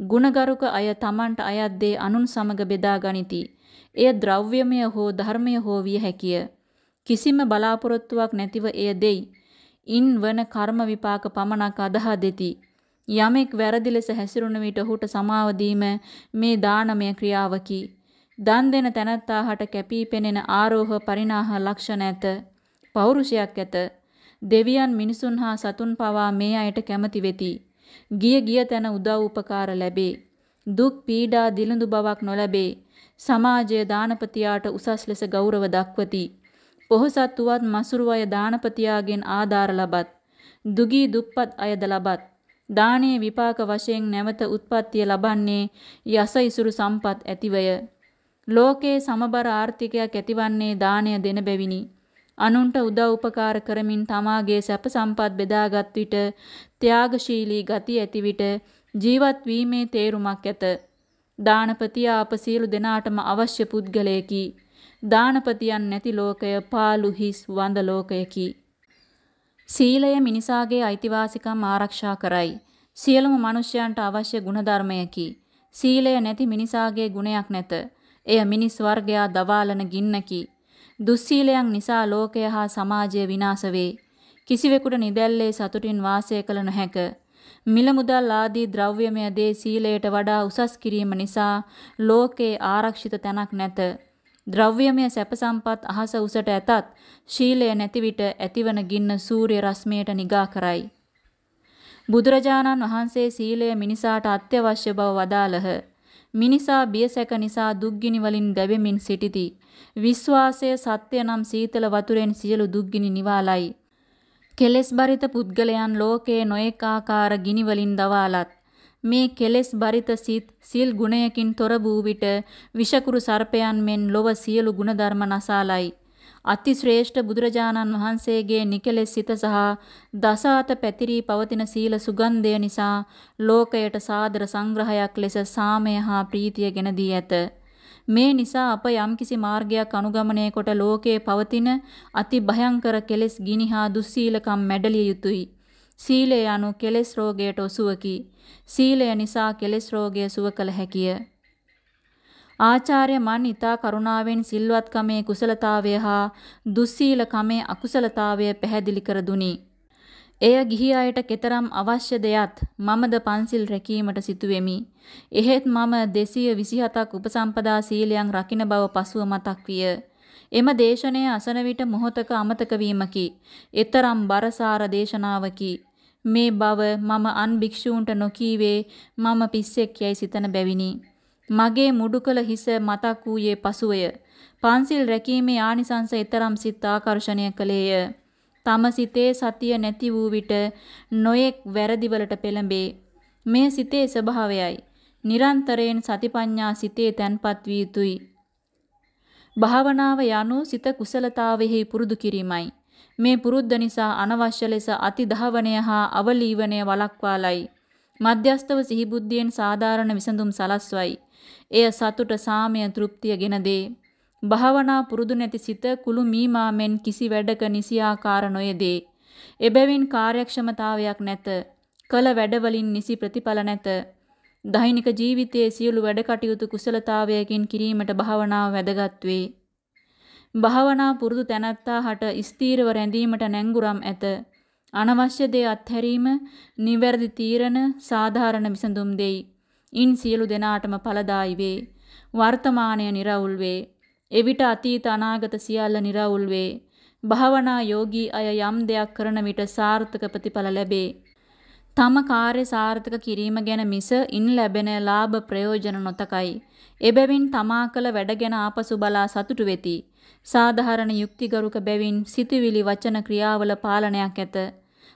ගුණගරුක අය Tamanට අයත් දේ අනුන් සමග බෙදා ගනිති. එය ද්‍රව්‍යමය හෝ ධර්මය හෝ විය හැකිය. කිසිම බලාපොරොත්තුවක් නැතිව එය දෙයි. ඉන් වන කර්ම විපාක පමණක් අදහා දෙති. යමෙක් වැරදි ලෙස හැසිරුණ විට ඔහුට සමාව දීම මේ දානමය ක්‍රියාවකි. දන් දෙන තැනැත්තාහට කැපී පෙනෙන ආරෝහ පරිණාහ ලක්ෂණ ඇත. පෞරුෂයක් ඇත. දෙවියන් මිනිසුන් හා සතුන් පවා මේ අයට කැමති වෙති. ගිය ගිය තැන උදව් උපකාර ලැබේ. දුක් පීඩා දිලඳු බවක් නොලැබේ. සමාජය දානපතියාට උසස් ලෙස ගෞරව දක්වති. පොහොසත් වුවත් මසුරු අය දානපතියාගෙන් ආධාර ලබත්. දුගී දුප්පත් අයද ලබත්. දානයේ විපාක වශයෙන් නැවත උත්පත්තිය ලබන්නේ යස ඉසුරු සම්පත් ඇතිවය. ලෝකේ සමබර ආර්ථිකයක් ඇතිවන්නේ දානය දෙන බැවිනි. අනුන්ට උදව් උපකාර කරමින් තමාගේ සැප සම්පත් බෙදාගත් විට ත්‍යාගශීලී ගති ඇති විට ජීවත් වීමේ තේරුමක් ඇත. දානපතියා අප සියලු දෙනාටම අවශ්‍ය පුද්ගලයෙකි. දානපතියන් නැති ලෝකය පාළු හිස් වඳ ලෝකයකි. සීලය මිනිසාගේ අයිතිවාසිකම් ආරක්ෂා කරයි. සියලුම මිනිසයන්ට අවශ්‍ය ගුණධර්මයකි. සීලය නැති මිනිසාගේ ගුණයක් නැත. එය මිනිස් වර්ගයා දවාලන ගින්නකි. දුස්සීලයන් නිසා ලෝකය හා සමාජය විනාශ වේ. කිසිවෙකුට නිදැල්ලේ සතුටින් වාසය කළ නොහැක. මිල මුදල් ආදී ද්‍රව්‍යමය දේ සීලයට වඩා උසස් කිරීම නිසා ලෝකේ ආරක්ෂිත තැනක් නැත. ද්‍රව්‍යමය සැප සම්පත් අහස උසට ඇතත් ශීලය නැති විට ඇතිවන ගින්න සූර්ය රශ්මියට නිගා කරයි. බුදුරජාණන් වහන්සේ සීලය මිනිසාට අත්‍යවශ්‍ය බව වදාළහ. මිනිසා බියසැක නිසා දුක්ගිනි වලින් දැවෙමින් සිටිති. විශ්වාසය සත්‍ය නම් සීතල වතුරෙන් සියලු දුක්ගිනි නිවාලයි. කෙලෙස් බරිත පුද්ගලයන් ලෝකයේ නොඑක ආකාර ගිනි වලින් දවාලත් මේ කෙලෙස් බරිත සිත් සිල් ගුණයකින් තොර වූ විට විෂකුරු සර්පයන් මෙන් ලොව සියලු ගුණධර්ම නසාලයි අති ශ්‍රේෂ්ඨ බුදුරජාණන් වහන්සේගේ නිකලෙස් සිත සහ දසාත පැතිරී පවතින සීල සුගන්ධය නිසා ලෝකයට සාදර සංග්‍රහයක් ලෙස සාමය හා ප්‍රීතිය ගෙන දී ඇත. මේ නිසා අප යම්කිසි මාර්ගයක් අනුගමනය කොට ලෝකයේ පවතින අති භයංකර කෙලෙස් ගිනි හා දුස්සීලකම් මැඩලිය යුතුය. සීලය anu කෙලෙස් රෝගයට ඔසුවකි. සීලය නිසා කෙලෙස් රෝගය සුව කළ හැකිය. ආචාර්ය මන් ඊතා කරුණාවෙන් සිල්වත්කමේ කුසලතාවය හා දුස්සීලකමේ අකුසලතාවය පැහැදිලි කර දුනි. එය ගිහි අයට කෙතරම් අවශ්‍ය දෙයත් මමද පන්සිල් රැකීමට සිටුවෙමි. එහෙත් මම 227ක් උපසම්පදා සීලයන් රකින්න බව පසුව මතක් විය. එම දේශනය අසන විට මොහොතක අමතක වීමකි. එතරම් බරසාර දේශනාවකි. මේ බව මම අන් භික්ෂූන්ට නොකීවේ මම පිස්සෙක් යයි සිතන බැවිනි. මගේ මුඩුකල හිස මතක් වූයේ පසුවය. පන්සිල් රැකීමේ ආනිසංස එතරම් සිත් ආකර්ෂණය කළේය. තම සිතේ සතිය නැති වූ විට නොයෙක් වැරදිවලට පෙළඹේ. මේ සිතේ ස්වභාවයයි. නිරන්තරයෙන් සතිපඤ්ඤා සිතේ තැන්පත් විය යුතුයි. භාවනාව යනු සිත කුසලතාවෙහි පුරුදු කිරීමයි. මේ පුරුද්ද නිසා අනවශ්‍ය ලෙස අති දහවණය හා අවලීවණය වළක්වාලයි. මධ්‍යස්තව සිහිබුද්ධියෙන් සාධාරණ විසඳුම් සලස්වයි. එය සතුට සාමය තෘප්තිය ගෙන දේ. භාවනා පුරුදු නැති සිත කුළු මීමාමෙන් කිසි වැඩක නිසියාකාර නොයේදේ. එබැවින් කාර්යක්ෂමතාවයක් නැත. කල වැඩවලින් නිසි ප්‍රතිඵල නැත. දෛනික ජීවිතයේ සියලු වැඩ කටයුතු කුසලතාවයකින් කිරීමට භාවනාව වැදගත් වේ. භාවනා පුරුදු තැනැත්තාට ස්ථීරව රැඳීමට නැංගුරම් ඇත. අනවශ්‍ය දේ අත්හැරීම, නිවැරදි තීරණ, සාධාරණ විසඳුම් දෙයි. ඉන් සියලු දෙනාටම ඵලදායි වේ. වර්තමානය निराවුල් වේ. එවිට අතීත අනාගත සියල්ල निराවුල් වේ. භාවනා යෝගී අය යම් දෙයක් කරන විට සාර්ථක ප්‍රතිඵල ලැබේ. තම කාර්ය සාර්ථක කිරීම ගැන මිස ඉන් ලැබෙන ලාභ ප්‍රයෝජන නොතකයි. එබැවින් තමා කළ වැඩ ගැන ආපසු බලා සතුටු වෙති. සාධාරණ යුක්තිගරුක බැවින් සිතුවිලි වචන ක්‍රියාවල පාලනයක් ඇත.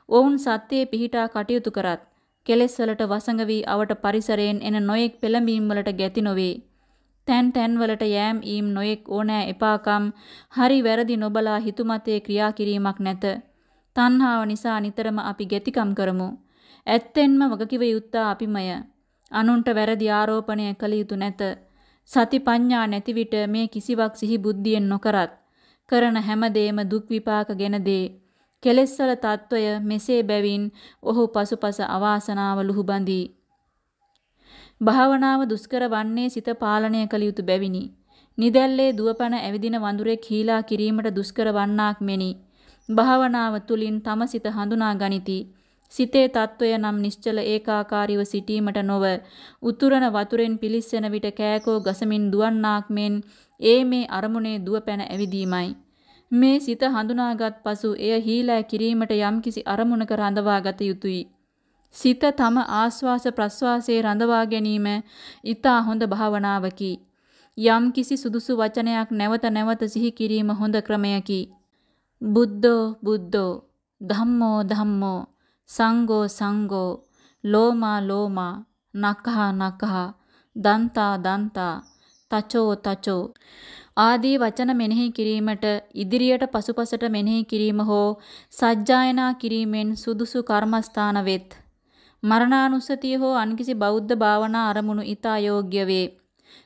ඔවුන් සත්‍යයේ පිහිටා කටයුතු කරත් කෙලෙස් වලට වසඟ වී අවට පරිසරයෙන් එන නොයෙක් පෙළඹීම් වලට ගැති නොවේ. තැන් තැන්වලට යෑම් ඊම් නොයෙක් ඕනෑ එපාකම් හරි වැරදි නොබලා හිතුමතේ ක්‍රියා කිරීමක් නැත. තණ්හාව නිසා නිතරම අපි ගැතිකම් කරමු. ඇත්තෙන්ම වගකිව යුත්තා අපිමය. අනුන්ට වැරදි ආරෝපණය කළ යුතු නැත. සති පඤ්ඤා නැති විට මේ කිසිවක් සිහි බුද්ධියෙන් නොකරත් කරන හැමදේම දුක් විපාක ගෙන දේ. කෙලෙස්වල తত্ত্বය මෙසේ බැවින් ඔහු පසුපස අවාසනාව ලුහුබඳී. භාවනාව දුෂ්කර වන්නේ සිත පාලනය කළ යුතු බැවිනි. නිදැල්ලේ දුවපන ඇවිදින වඳුරෙක් හීලා කිරීමට දුෂ්කර වන්නාක් මෙනි. භාවනාව තුලින් තම සිත හඳුනා ගනිති. සිතේ తত্ত্বය නම් නිශ්චල ඒකාකාරීව සිටීමට නොව උතුරන වතුරෙන් පිලිස්සෙන විට කෑකෝ ගසමින් දුවන්නාක් මෙන් ඒ මේ අරමුණේ දුවපැන ඇවිදීමයි. මේ සිත හඳුනාගත් පසු එය හීලා කිරීමට යම්කිසි අරමුණක රඳවා ගත යුතුය. සිත තම ආස්වාස ප්‍රස්වාසයේ රඳවා ගැනීම ඊතා හොඳ භාවනාවකි. යම් කිසි සුදුසු වචනයක් නැවත නැවත සිහි කිරීම හොඳ ක්‍රමයකි. බුද්ධෝ බුද්ධෝ ධම්මෝ ධම්මෝ සංඝෝ සංඝෝ ලෝමා ලෝමා නකහා නකහා දන්තා දන්තා තචෝ තචෝ ආදී වචන මෙනෙහි කිරීමට ඉදිරියට පසුපසට මෙනෙහි කිරීම හෝ සජ්ජායනා කිරීමෙන් සුදුසු කර්මස්ථාන වෙත් මරණානුස්සතිය හෝ අන්කිසි බෞද්ධ භාවනා අරමුණු ඊතා යෝග්‍ය වේ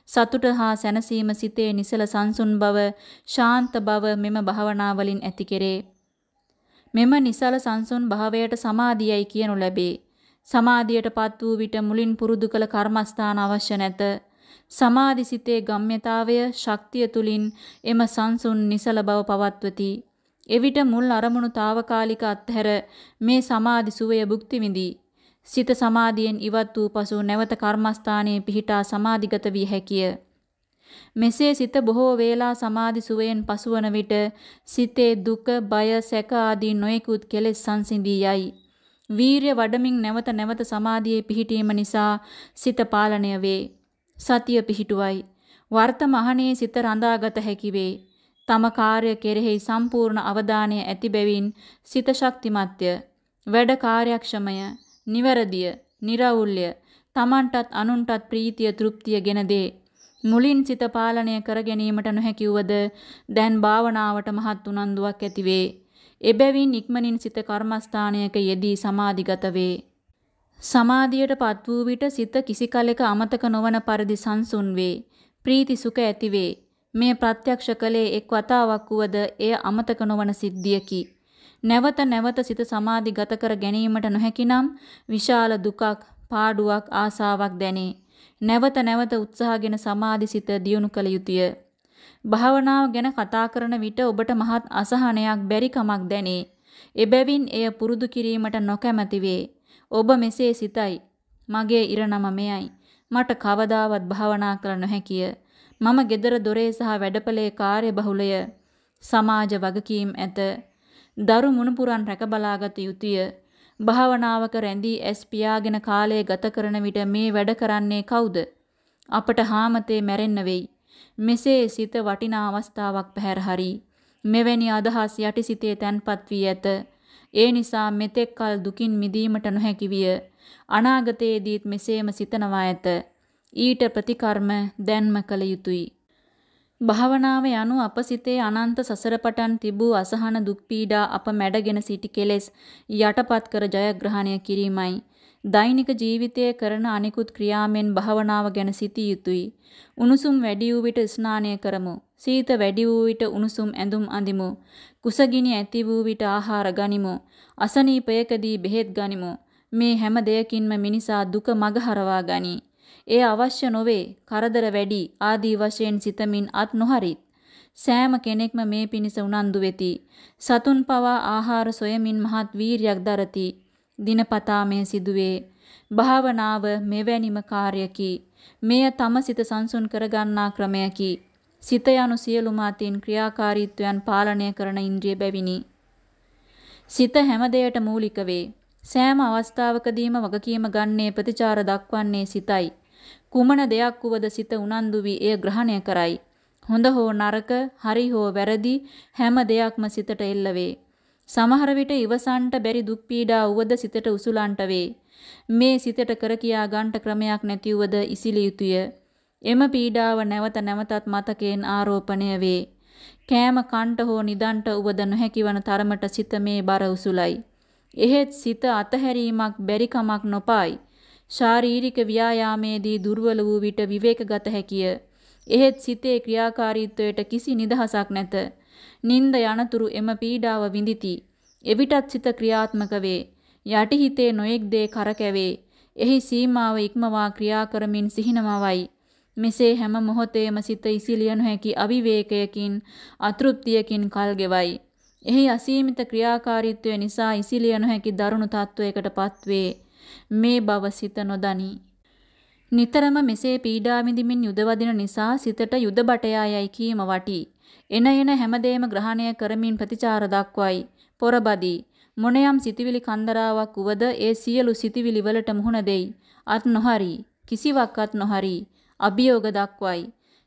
සතුට හා සැනසීම සිතේ නිසල සංසුන් බව ශාන්ත බව මෙම භාවනා වලින් ඇති කෙරේ මෙම නිසල සංසුන් භාවයට සමාධියයි කියනු ලැබේ. සමාධියටපත් වූ විට මුලින් පුරුදු කළ කර්මස්ථාන අවශ්‍ය නැත. සමාධි සිතේ ගම්්‍යතාවය ශක්තිය තුලින් එම සංසුන් නිසල බව පවත්වති. එවිට මුල් අරමුණු తాවකාලික අත්හැර මේ සමාධි සුවය භුක්ති විඳී. සිත සමාධියෙන් ඉවත් වූ පසු නැවත කර්මස්ථානයේ පිහිටා සමාධිගත වී හැකිය. මෙසේ සිත බොහෝ වේලා සමාධි සුවයෙන් පසුවන විට සිතේ දුක, බය, සැක ආදී නොයෙකුත් කෙලෙස් සංසිඳී යයි. වීරිය වඩමින් නැවත නැවත සමාධියේ පිහිටීම නිසා සිත පාලනය වේ. සතිය පිහිටුවයි. වර්තමහනේ සිත රඳාගත හැකි වේ. තම කාර්ය කෙරෙහි සම්පූර්ණ අවධානය ඇති බැවින් සිත ශක්තිමත්ය. වැඩ කාර්යක්ෂමය, නිවැරදිය, निराවුල්ය, තමන්ටත් අනුන්ටත් ප්‍රීතිය තෘප්තිය ගෙන දේ. මුලින් සිත පාලනය කර ගැනීමට නොහැකි වුවද දැන් භාවනාවට මහත් උනන්දුවක් ඇතිවේ. එබැවින් ඉක්මනින් සිත කර්මස්ථානයක යෙදී සමාධිගත වේ. සමාධියටපත් වූ විට සිත කිසි කලෙක අමතක නොවන පරිදි සංසුන් වේ. ප්‍රීති සුඛ ඇතිවේ. මේ ප්‍රත්‍යක්ෂ කලේ එක් වතාවක් වුවද එය අමතක නොවන සිද්ධියකි. නැවත නැවත සිත සමාධිගත කර ගැනීමට නොහැකි නම් විශාල දුකක්, පාඩුවක්, ආසාවක් දැනේ. නැවත නැවත උත්සාහගෙන සමාධිසිත දියුණු කළ යුතුය. භාවනාව ගැන කතා කරන විට ඔබට මහත් අසහනයක් බැරි කමක් දැනේ. එබැවින් එය පුරුදු කිරීමට නොකැමැති වේ. ඔබ මෙසේ සිතයි. මගේ ඉරණම මෙයයි. මට කවදාවත් භාවනා කළ නොහැකිය. මම gedara dore සහ වැඩපලේ කාර්යබහුලය. සමාජ වගකීම් ඇත. දරු මුණුපුරන් රැක බලාගත යුතුය. භාවනාවක රැඳී ඇස් පියාගෙන කාලය ගත කරන විට මේ වැඩ කරන්නේ කවුද? අපට හාමතේ මැරෙන්න වෙයි. මෙසේ සිත වටිනා අවස්ථාවක් පැහැර හරි. මෙවැනි අදහස් යටිසිතේ තැන්පත් වී ඇත. ඒ නිසා මෙතෙක් කල දුකින් මිදීමට නොහැකි විය. අනාගතයේදීත් මෙසේම සිතනවා ඇත. ඊට ප්‍රතිකර්ම දැන්ම කළ යුතුය. භාවනාව යනු අප සිතේ අනන්ත සසර පටන් තිබූ අසහන දුක් පීඩා අප මැඩගෙන සිටි කෙලෙස් යටපත් කර ජයග්‍රහණය කිරීමයි. දෛනික ජීවිතයේ කරන අනිකුත් ක්‍රියාමෙන් භාවනාව ගැන සිටිය යුතුය. උණුසුම් වැඩි වූ විට ස්නානය කරමු. සීත වැඩි වූ විට උණුසුම් ඇඳුම් අඳිමු. කුසගිනි ඇති වූ විට ආහාර ගනිමු. අසනීපයකදී බෙහෙත් ගනිමු. මේ හැම දෙයකින්ම මිනිසා දුක මගහරවා ගනී. එය අවශ්‍ය නොවේ. කරදර වැඩි ආදී වශයෙන් සිතමින් අත් නොහරිත්. සෑම කෙනෙක්ම මේ පිණිස උනන්දු වෙති. සතුන් පවා ආහාර සොයමින් මහත් වීරියක් දරති. දිනපතා මේ සිදුවේ. භාවනාව මෙවැනිම කාර්යකි. මෙය තම සිත සංසුන් කරගන්නා ක්‍රමයකි. සිත යනු සියලුම අතින් ක්‍රියාකාරීත්වයන් පාලනය කරන ඉන්ද්‍රිය බැවිනි. සිත හැම දෙයට මූලික වේ. සෑම අවස්ථාවකදීම වගකීම ගන්නේ ප්‍රතිචාර දක්වන්නේ සිතයි. කුමන දෙයක් වුවද සිත උනන්දු වී එය ග්‍රහණය කරයි. හොඳ හෝ නරක, හරි හෝ වැරදි හැම දෙයක්ම සිතට එල්ල වේ. සමහර විට ඉවසන්ට බැරි දුක් පීඩා උවද සිතට උසුලන්ට වේ. මේ සිතට කර කියා ගන්නට ක්‍රමයක් නැති උවද ඉසිලිය යුතුය. එම පීඩාව නැවත නැවතත් මතකයෙන් ආරෝපණය වේ. කෑම කන්ට හෝ නිදන්ට උවද නොහැකි වන තරමට සිත මේ බර උසුලයි. එහෙත් සිත අතහැරීමක් බැරි කමක් නොපායි. ශාරීරික ව්‍යායාමයේදී දුර්වල වූ විට විවේකගත හැකිය. එහෙත් සිතේ ක්‍රියාකාරීත්වයට කිසි නිදහසක් නැත. නිନ୍ଦ යනතුරු එම පීඩාව විඳಿತಿ. එවිටත් සිත ක්‍රියාත්මක වේ. යටිහිතේ නොඑක් දේ කරකැවේ. එහි සීමාව ඉක්මවා ක්‍රියා කරමින් සිහිනමවයි. මෙසේ හැම මොහොතේම සිත ඉසිලිය නොහැකි අවිවේකයකින් අතෘප්තියකින් කල් ගෙවයි. එහි අසීමිත ක්‍රියාකාරීත්වය නිසා ඉසිලිය නොහැකි දරුණු තත්වයකට පත්වේ. මේ බව සිත නොදනි. නිතරම මෙසේ පීඩා විඳිමින් යුදවදින නිසා සිතට යුද බටයායයි කීම වටි. එන එන හැමදේම ග්‍රහණය කරමින් ප්‍රතිචාර දක්වයි. පොරබදී මොනියම් සිටිවිලි කන්දරාවක් උවද ඒ සියලු සිටිවිලි වලට මුහුණ දෙයි. අත් නොහරි කිසිවක් අත් නොහරි අභියෝග දක්වයි.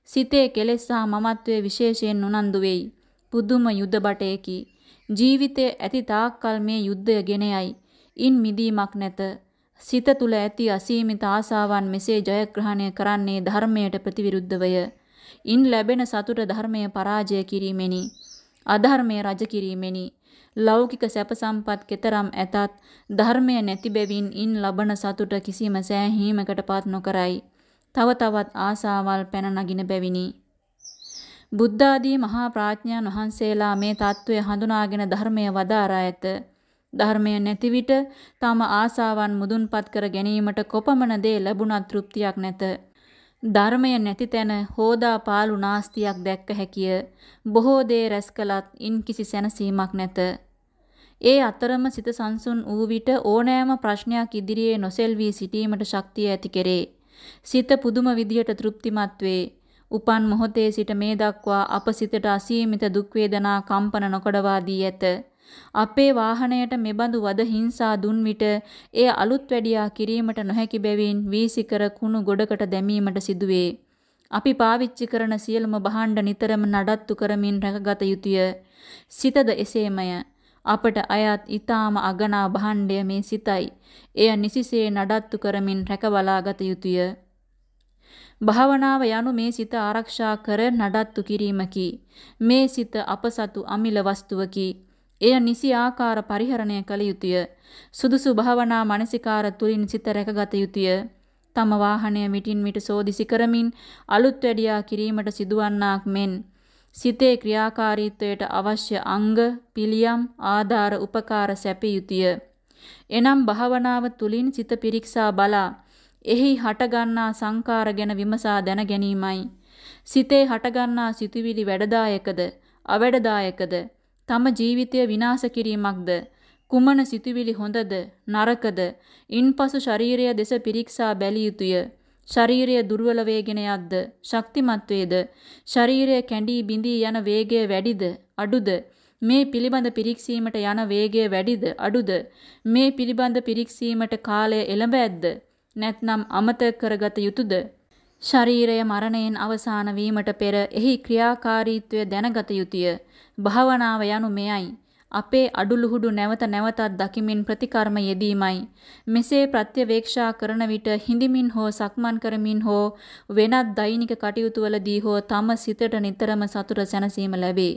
සිතේ කෙලෙස් සහ මමත්වයේ විශේෂයෙන් උනන්දු වෙයි. පුදුම යුද බටයකි. ජීවිතයේ ඇති තාක්කල් මේ යුද්ධය ගෙනයයි. ඉන් මිදීමක් නැත. සිත තුල ඇති අසීමිත ආසාවන් මෙසේ ජයග්‍රහණය කරන්නේ ධර්මයට ප්‍රතිවිරුද්ධවය. ඉන් ලැබෙන සතුට ධර්මය පරාජය කිරීමෙනි. අධර්මය රජ කිරීමෙනි. ලෞකික සැප සම්පත් කෙතරම් ඇතත් ධර්මය නැති බැවින් ඉන් ලබන සතුට කිසිම සෑහීමකටපත් නොකරයි. තව තවත් ආසාවල් පැන නගින බැවිනි. බුද්ධ ආදී මහා ප්‍රඥාන් වහන්සේලා මේ తත්වය හඳුනාගෙන ධර්මය වදාරා ඇත. ධර්මය නැති විට තම ආසාවන් මුදුන්පත් කර ගැනීමට කොපමණ දේ ලැබුණත් තෘප්තියක් නැත. ධර්මය නැති තැන හෝදා පාලු නාස්තියක් දැක්ක හැකිය. බොහෝ දේ රැස් කළත් ඉන් කිසි සැනසීමක් නැත. ඒ අතරම සිත සංසුන් වූ විට ඕනෑම ප්‍රශ්නයක් ඉදිරියේ නොසෙල්වී සිටීමට ශක්තිය ඇති කෙරේ. සිත පුදුම විදියට තෘප්තිමත් වේ. උපන් මොහොතේ සිට මේ දක්වා අප සිතට අසීමිත දුක් වේදනා කම්පන නොකඩවා දී ඇත. අපේ වාහනයට මෙබඳු වද හිංසා දුන් විට එය අලුත් වැඩියා කිරීමට නොහැකි බැවින් වීසිකර කුණු ගොඩකට දැමීමට සිදුවේ. අපි පාවිච්චි කරන සියලුම භාණ්ඩ නිතරම නඩත්තු කරමින් රැකගත යුතුය. සිතද එසේමය. අපට අයත් ඊ타ම අගනා භාණ්ඩය මේ සිතයි. එය නිසිසේ නඩත්තු කරමින් රැකබලා ගත යුතුය. භාවනාව යනු මේ සිත ආරක්ෂා කර නඩත්තු කිරීමකි. මේ සිත අපසතු අමිල වස්තුවකි. එය නිසි ආකාර පරිහරණය කළ යුතුය. සුදුසු භාවනා මානසිකාර තුලින් සිත රැකගත යුතුය. තම වාහනය මිටින් මිට සෝදිසි කරමින් අලුත් වැඩියා කිරීමට සිදුවන්නාක් මෙන් සිතේ ක්‍රියාකාරීත්වයට අවශ්‍ය අංග, පිළියම්, ආධාර, උපකාර සැපිය යුතුය. එනම් භාවනාව තුලින් සිත පිරික්සා බලා එහි හටගන්නා සංකාර ගැන විමසා දැන ගැනීමයි. සිතේ හටගන්නා සිතුවිලි වැඩදායකද, අවැඩදායකද, තම ජීවිතය විනාශ කිරීමක්ද, කුමන සිතුවිලි හොඳද, නරකද, ඉන්පසු ශරීරය දෙස පිරික්සා බැලිය යුතුය. ශරීරය දුර්වල වේගෙන යද්ද ශක්තිමත් වේද ශරීරය කැඳී බිඳී යන වේගය වැඩිද අඩුද? මේ පිළිබඳ පිරික්සීමට යන වේගය වැඩිද අඩුද? මේ පිළිබඳ පිරික්සීමට කාලය එළඹ ඇද්ද? නැත්නම් අමතක කරගත යුතුයද ශරීරය මරණයෙන් අවසාන වීමට පෙර එහි ක්‍රියාකාරීත්වය දැනගත යුතුය. භාවනාව යනු මෙයයි අපේ අඩුලුහුඩු නැවත නැවතත් දකිමින් ප්‍රතිකර්ම යෙදීමයි. මෙසේ ප්‍රත්‍යවේක්ෂා කරන විට හිඳමින් හෝ සක්මන් කරමින් හෝ වෙනත් දෛනික කටයුතු වලදී හෝ තම සිතට නිතරම සතුට සැනසීම ලැබේ.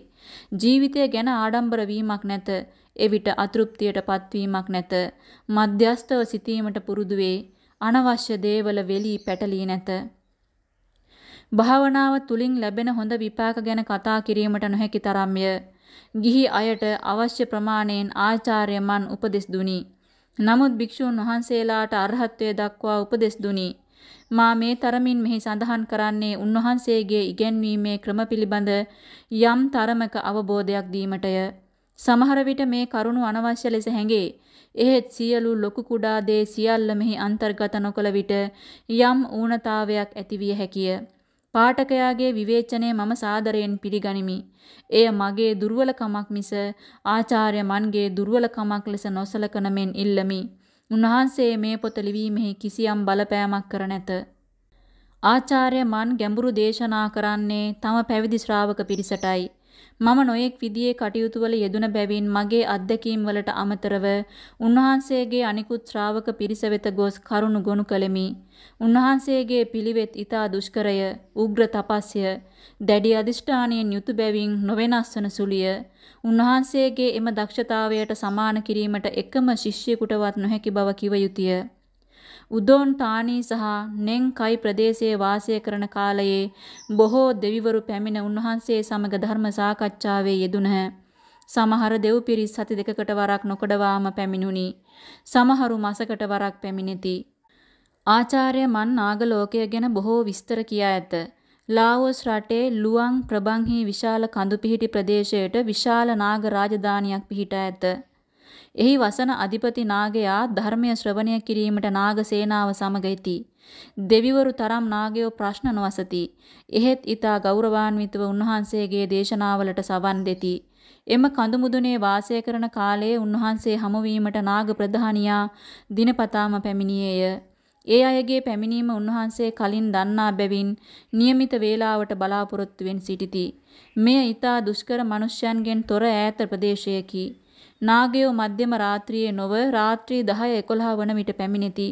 ජීවිතය ගැන ආඩම්බර වීමක් නැත. එවිට අතෘප්තියට පත්වීමක් නැත. මධ්‍යස්තව සිටීමට පුරුදු වේ. අනවශ්‍ය දේවල වෙලී පැටලී නැත. භාවනාව තුලින් ලැබෙන හොඳ විපාක ගැන කතා කිරීමට නොහැකි තරම්ය. ගිහි අයට අවශ්‍ය ප්‍රමාණයෙන් ආචාර්යමන් උපදෙස් දුනි. නමුත් භික්ෂූන් වහන්සේලාට අරහත්ත්වයට දක්වා උපදෙස් දුනි. මා මේ තරමින් මෙහි සඳහන් කරන්නේ උන්වහන්සේගේ ඉගැන්වීමේ ක්‍රම පිළිබඳ යම් තරමක අවබෝධයක් දීමටය. සමහර විට මේ කරුණු අනවශ්‍ය ලෙස හැඟේ. එහෙත් සියලු ලොකු කුඩා දේ සියල්ල මෙහි අන්තර්ගත නොකළ විට යම් ඌනතාවයක් ඇතිවිය හැකිය. පාඨකයාගේ විවේචනය මම සාදරයෙන් පිළිගනිමි. එය මගේ දුර්වලකමක් මිස ආචාර්ය මන්ගේ දුර්වලකමක් ලෙස නොසලකන මෙන් ඉල්ලමි. උන්වහන්සේ මේ පොත ලිවීමෙහි කිසියම් බලපෑමක් කර නැත. ආචාර්ය මන් ගැඹුරු දේශනා කරන්නේ තම පැවිදි ශ්‍රාවක පිරිසටයි. මම නොයෙක් විදියේ කටයුතු වල යෙදුන බැවින් මගේ අත්දැකීම් වලට අමතරව උන්වහන්සේගේ අනිකුත් ශ්‍රාවක පිරිස වෙත ගොස් කරුණු ගොනු කළෙමි. උන්වහන්සේගේ පිළිවෙත් ඊතා දුෂ්කරය, උග්‍ර තපස්ය, දැඩි අදිෂ්ඨානයෙන් යුතු බැවින් නොවෙනස් වන සුලිය. උන්වහන්සේගේ එම දක්ෂතාවයට සමාන කිරීමට එකම ශිෂ්‍යයෙකුටවත් නොහැකි බව කිව යුතුය. උදෝන් තානී සහ නෙන්කයි ප්‍රදේශයේ වාසය කරන කාලයේ බොහෝ දෙවිවරු පැමිණ උන්වහන්සේ සමග ධර්ම සාකච්ඡාවේ යෙදුණහ. සමහර දෙව් පිරිස් සති දෙකකට වරක් නොකඩවාම පැමිණුනි. සමහරු මාසකට වරක් පැමිණෙති. ආචාර්ය මන් නාගලෝකය ගැන බොහෝ විස්තර කියා ඇත. ලාओස් රටේ ලුවං ප්‍රබංහි විශාල කඳු පිහිටි ප්‍රදේශයට විශාල නාග රාජධානියක් පිහිටා ඇත. එහි වසන අධිපති නාගයා ධර්මය ශ්‍රවණය කිරීමට නාග සේනාව සමග ඉති. දෙවිවරු තරම් නාගයෝ ප්‍රශ්න නොවසති. එහෙත් ඊතා ගෞරවාන්විතව උන්වහන්සේගේ දේශනාවලට සවන් දෙති. එම කඳු මුදුනේ වාසය කරන කාලයේ උන්වහන්සේ හමුවීමට නාග ප්‍රධානියා දිනපතාම පැමිණියේය. ඒ අයගේ පැමිණීම උන්වහන්සේ කලින් දන්නා බැවින් નિયમિત වේලාවට බලාපොරොත්තුවෙන් සිටිති. මෙය ඊතා දුෂ්කර මිනිසයන්ගෙන් තොර ඈත ප්‍රදේශයකි. නාගයෝ මධ්‍යම රාත්‍රියේ නොව රාත්‍රී 10 11 වන විට පැමිණෙති.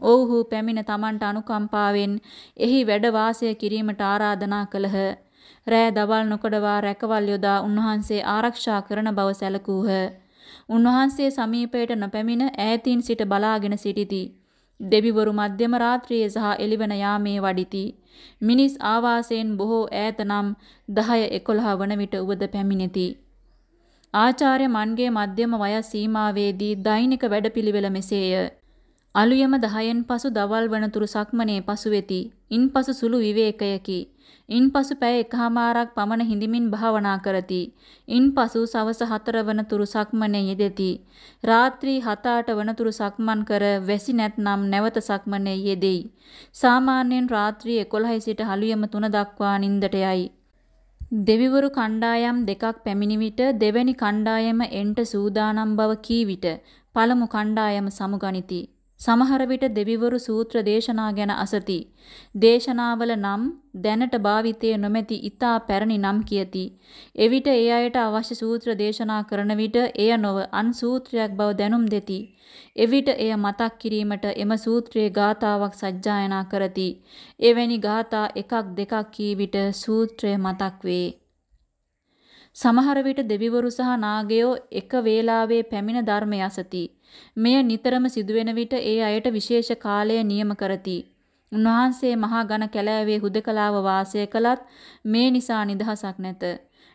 ඔව්හු පැමිණ Tamanට අනුකම්පාවෙන් එහි වැඩ වාසය කිරීමට ආරාධනා කළහ. රෑ දවල් නොකඩවා රැකවල් යොදා උන්වහන්සේ ආරක්ෂා කරන බව සැලකූහ. උන්වහන්සේ සමීපයට නොපැමිණ ඈතින් සිට බලාගෙන සිටිති. දෙවිවරු මධ්‍යම රාත්‍රියේ සහ එළිවන යාමේ වඩිති. මිනිස් ආවාසයෙන් බොහෝ ඈත නම් 10 11 වන විට උවද පැමිණෙති. ආචාර්ය මන්ගේ මධ්‍යම වයස් සීමාවේදී දෛනික වැඩපිළිවෙල මෙසේය. අලුයම 10න් පසු දවල් වනතුරු සක්මනේ පසු වෙති. ඉන්පසු සුළු විවේකයකි. ඉන්පසු පැය එකහමාරක් පමණ හිඳමින් භාවනා කරති. ඉන්පසු සවස 4 වනතුරු සක්මනේ යෙදෙති. රාත්‍රී 7-8 වනතුරු සක්මන් කර වැසි නැත්නම් නැවත සක්මනේ යෙදෙයි. සාමාන්‍යයෙන් රාත්‍රී 11 සිට හලුයම 3 දක්වා නිින්දට යයි. දෙවිවරු කණ්ඩායම් දෙකක් පැමිණි විට දෙවැනි කණ්ඩායම එන්ට සූදානම් බව කී විට පළමු කණ්ඩායම සමුගනිති. සමහර විට දෙවිවරු සූත්‍ර දේශනා ගැන අසති. දේශනාවල නම් දැනට භාවිතයේ නොමැති ඊතා පැරණි නම් කියති. එවිට ඒ අයට අවශ්‍ය සූත්‍ර දේශනා කරන විට එය නොව අන් සූත්‍රයක් බව දැනුම් දෙති. එවිට එය මතක් කිරීමට එම සූත්‍රයේ ගාතාවක් සජ්ජායනා කරති. එවැනි ගාථා එකක් දෙකක් කී විට සූත්‍රය මතක් වේ. සමහර විට දෙවිවරු සහ නාගයෝ එක වේලාවේ පැමිණ ධර්මය අසති. මෙය නිතරම සිදුවෙන විට ඒ අයට විශේෂ කාලය නියම කරති. උන්වහන්සේ මහා ඝන කැලෑවේ හුදකලාව වාසය කළත් මේ නිසා නිදහසක් නැත.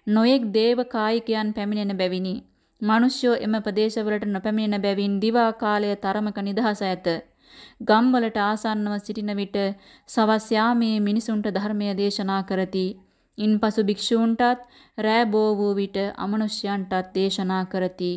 නොයෙක් දේව කායිකයන් පැමිණෙන බැවිනි. මිනිස්යෝ එම ප්‍රදේශවලට නොපැමිණෙන බැවින් දිවා කාලය තරමක නිදහස ඇත. ගම්වලට ආසන්නව සිටින විට සවස් යාමේ මිනිසුන්ට ධර්මය දේශනා කරති. ඉන්පසු භික්ෂූන්ටත් රෑ බෝ වූ විට අමනුෂ්‍යයන්ටත් දේශනා කරති.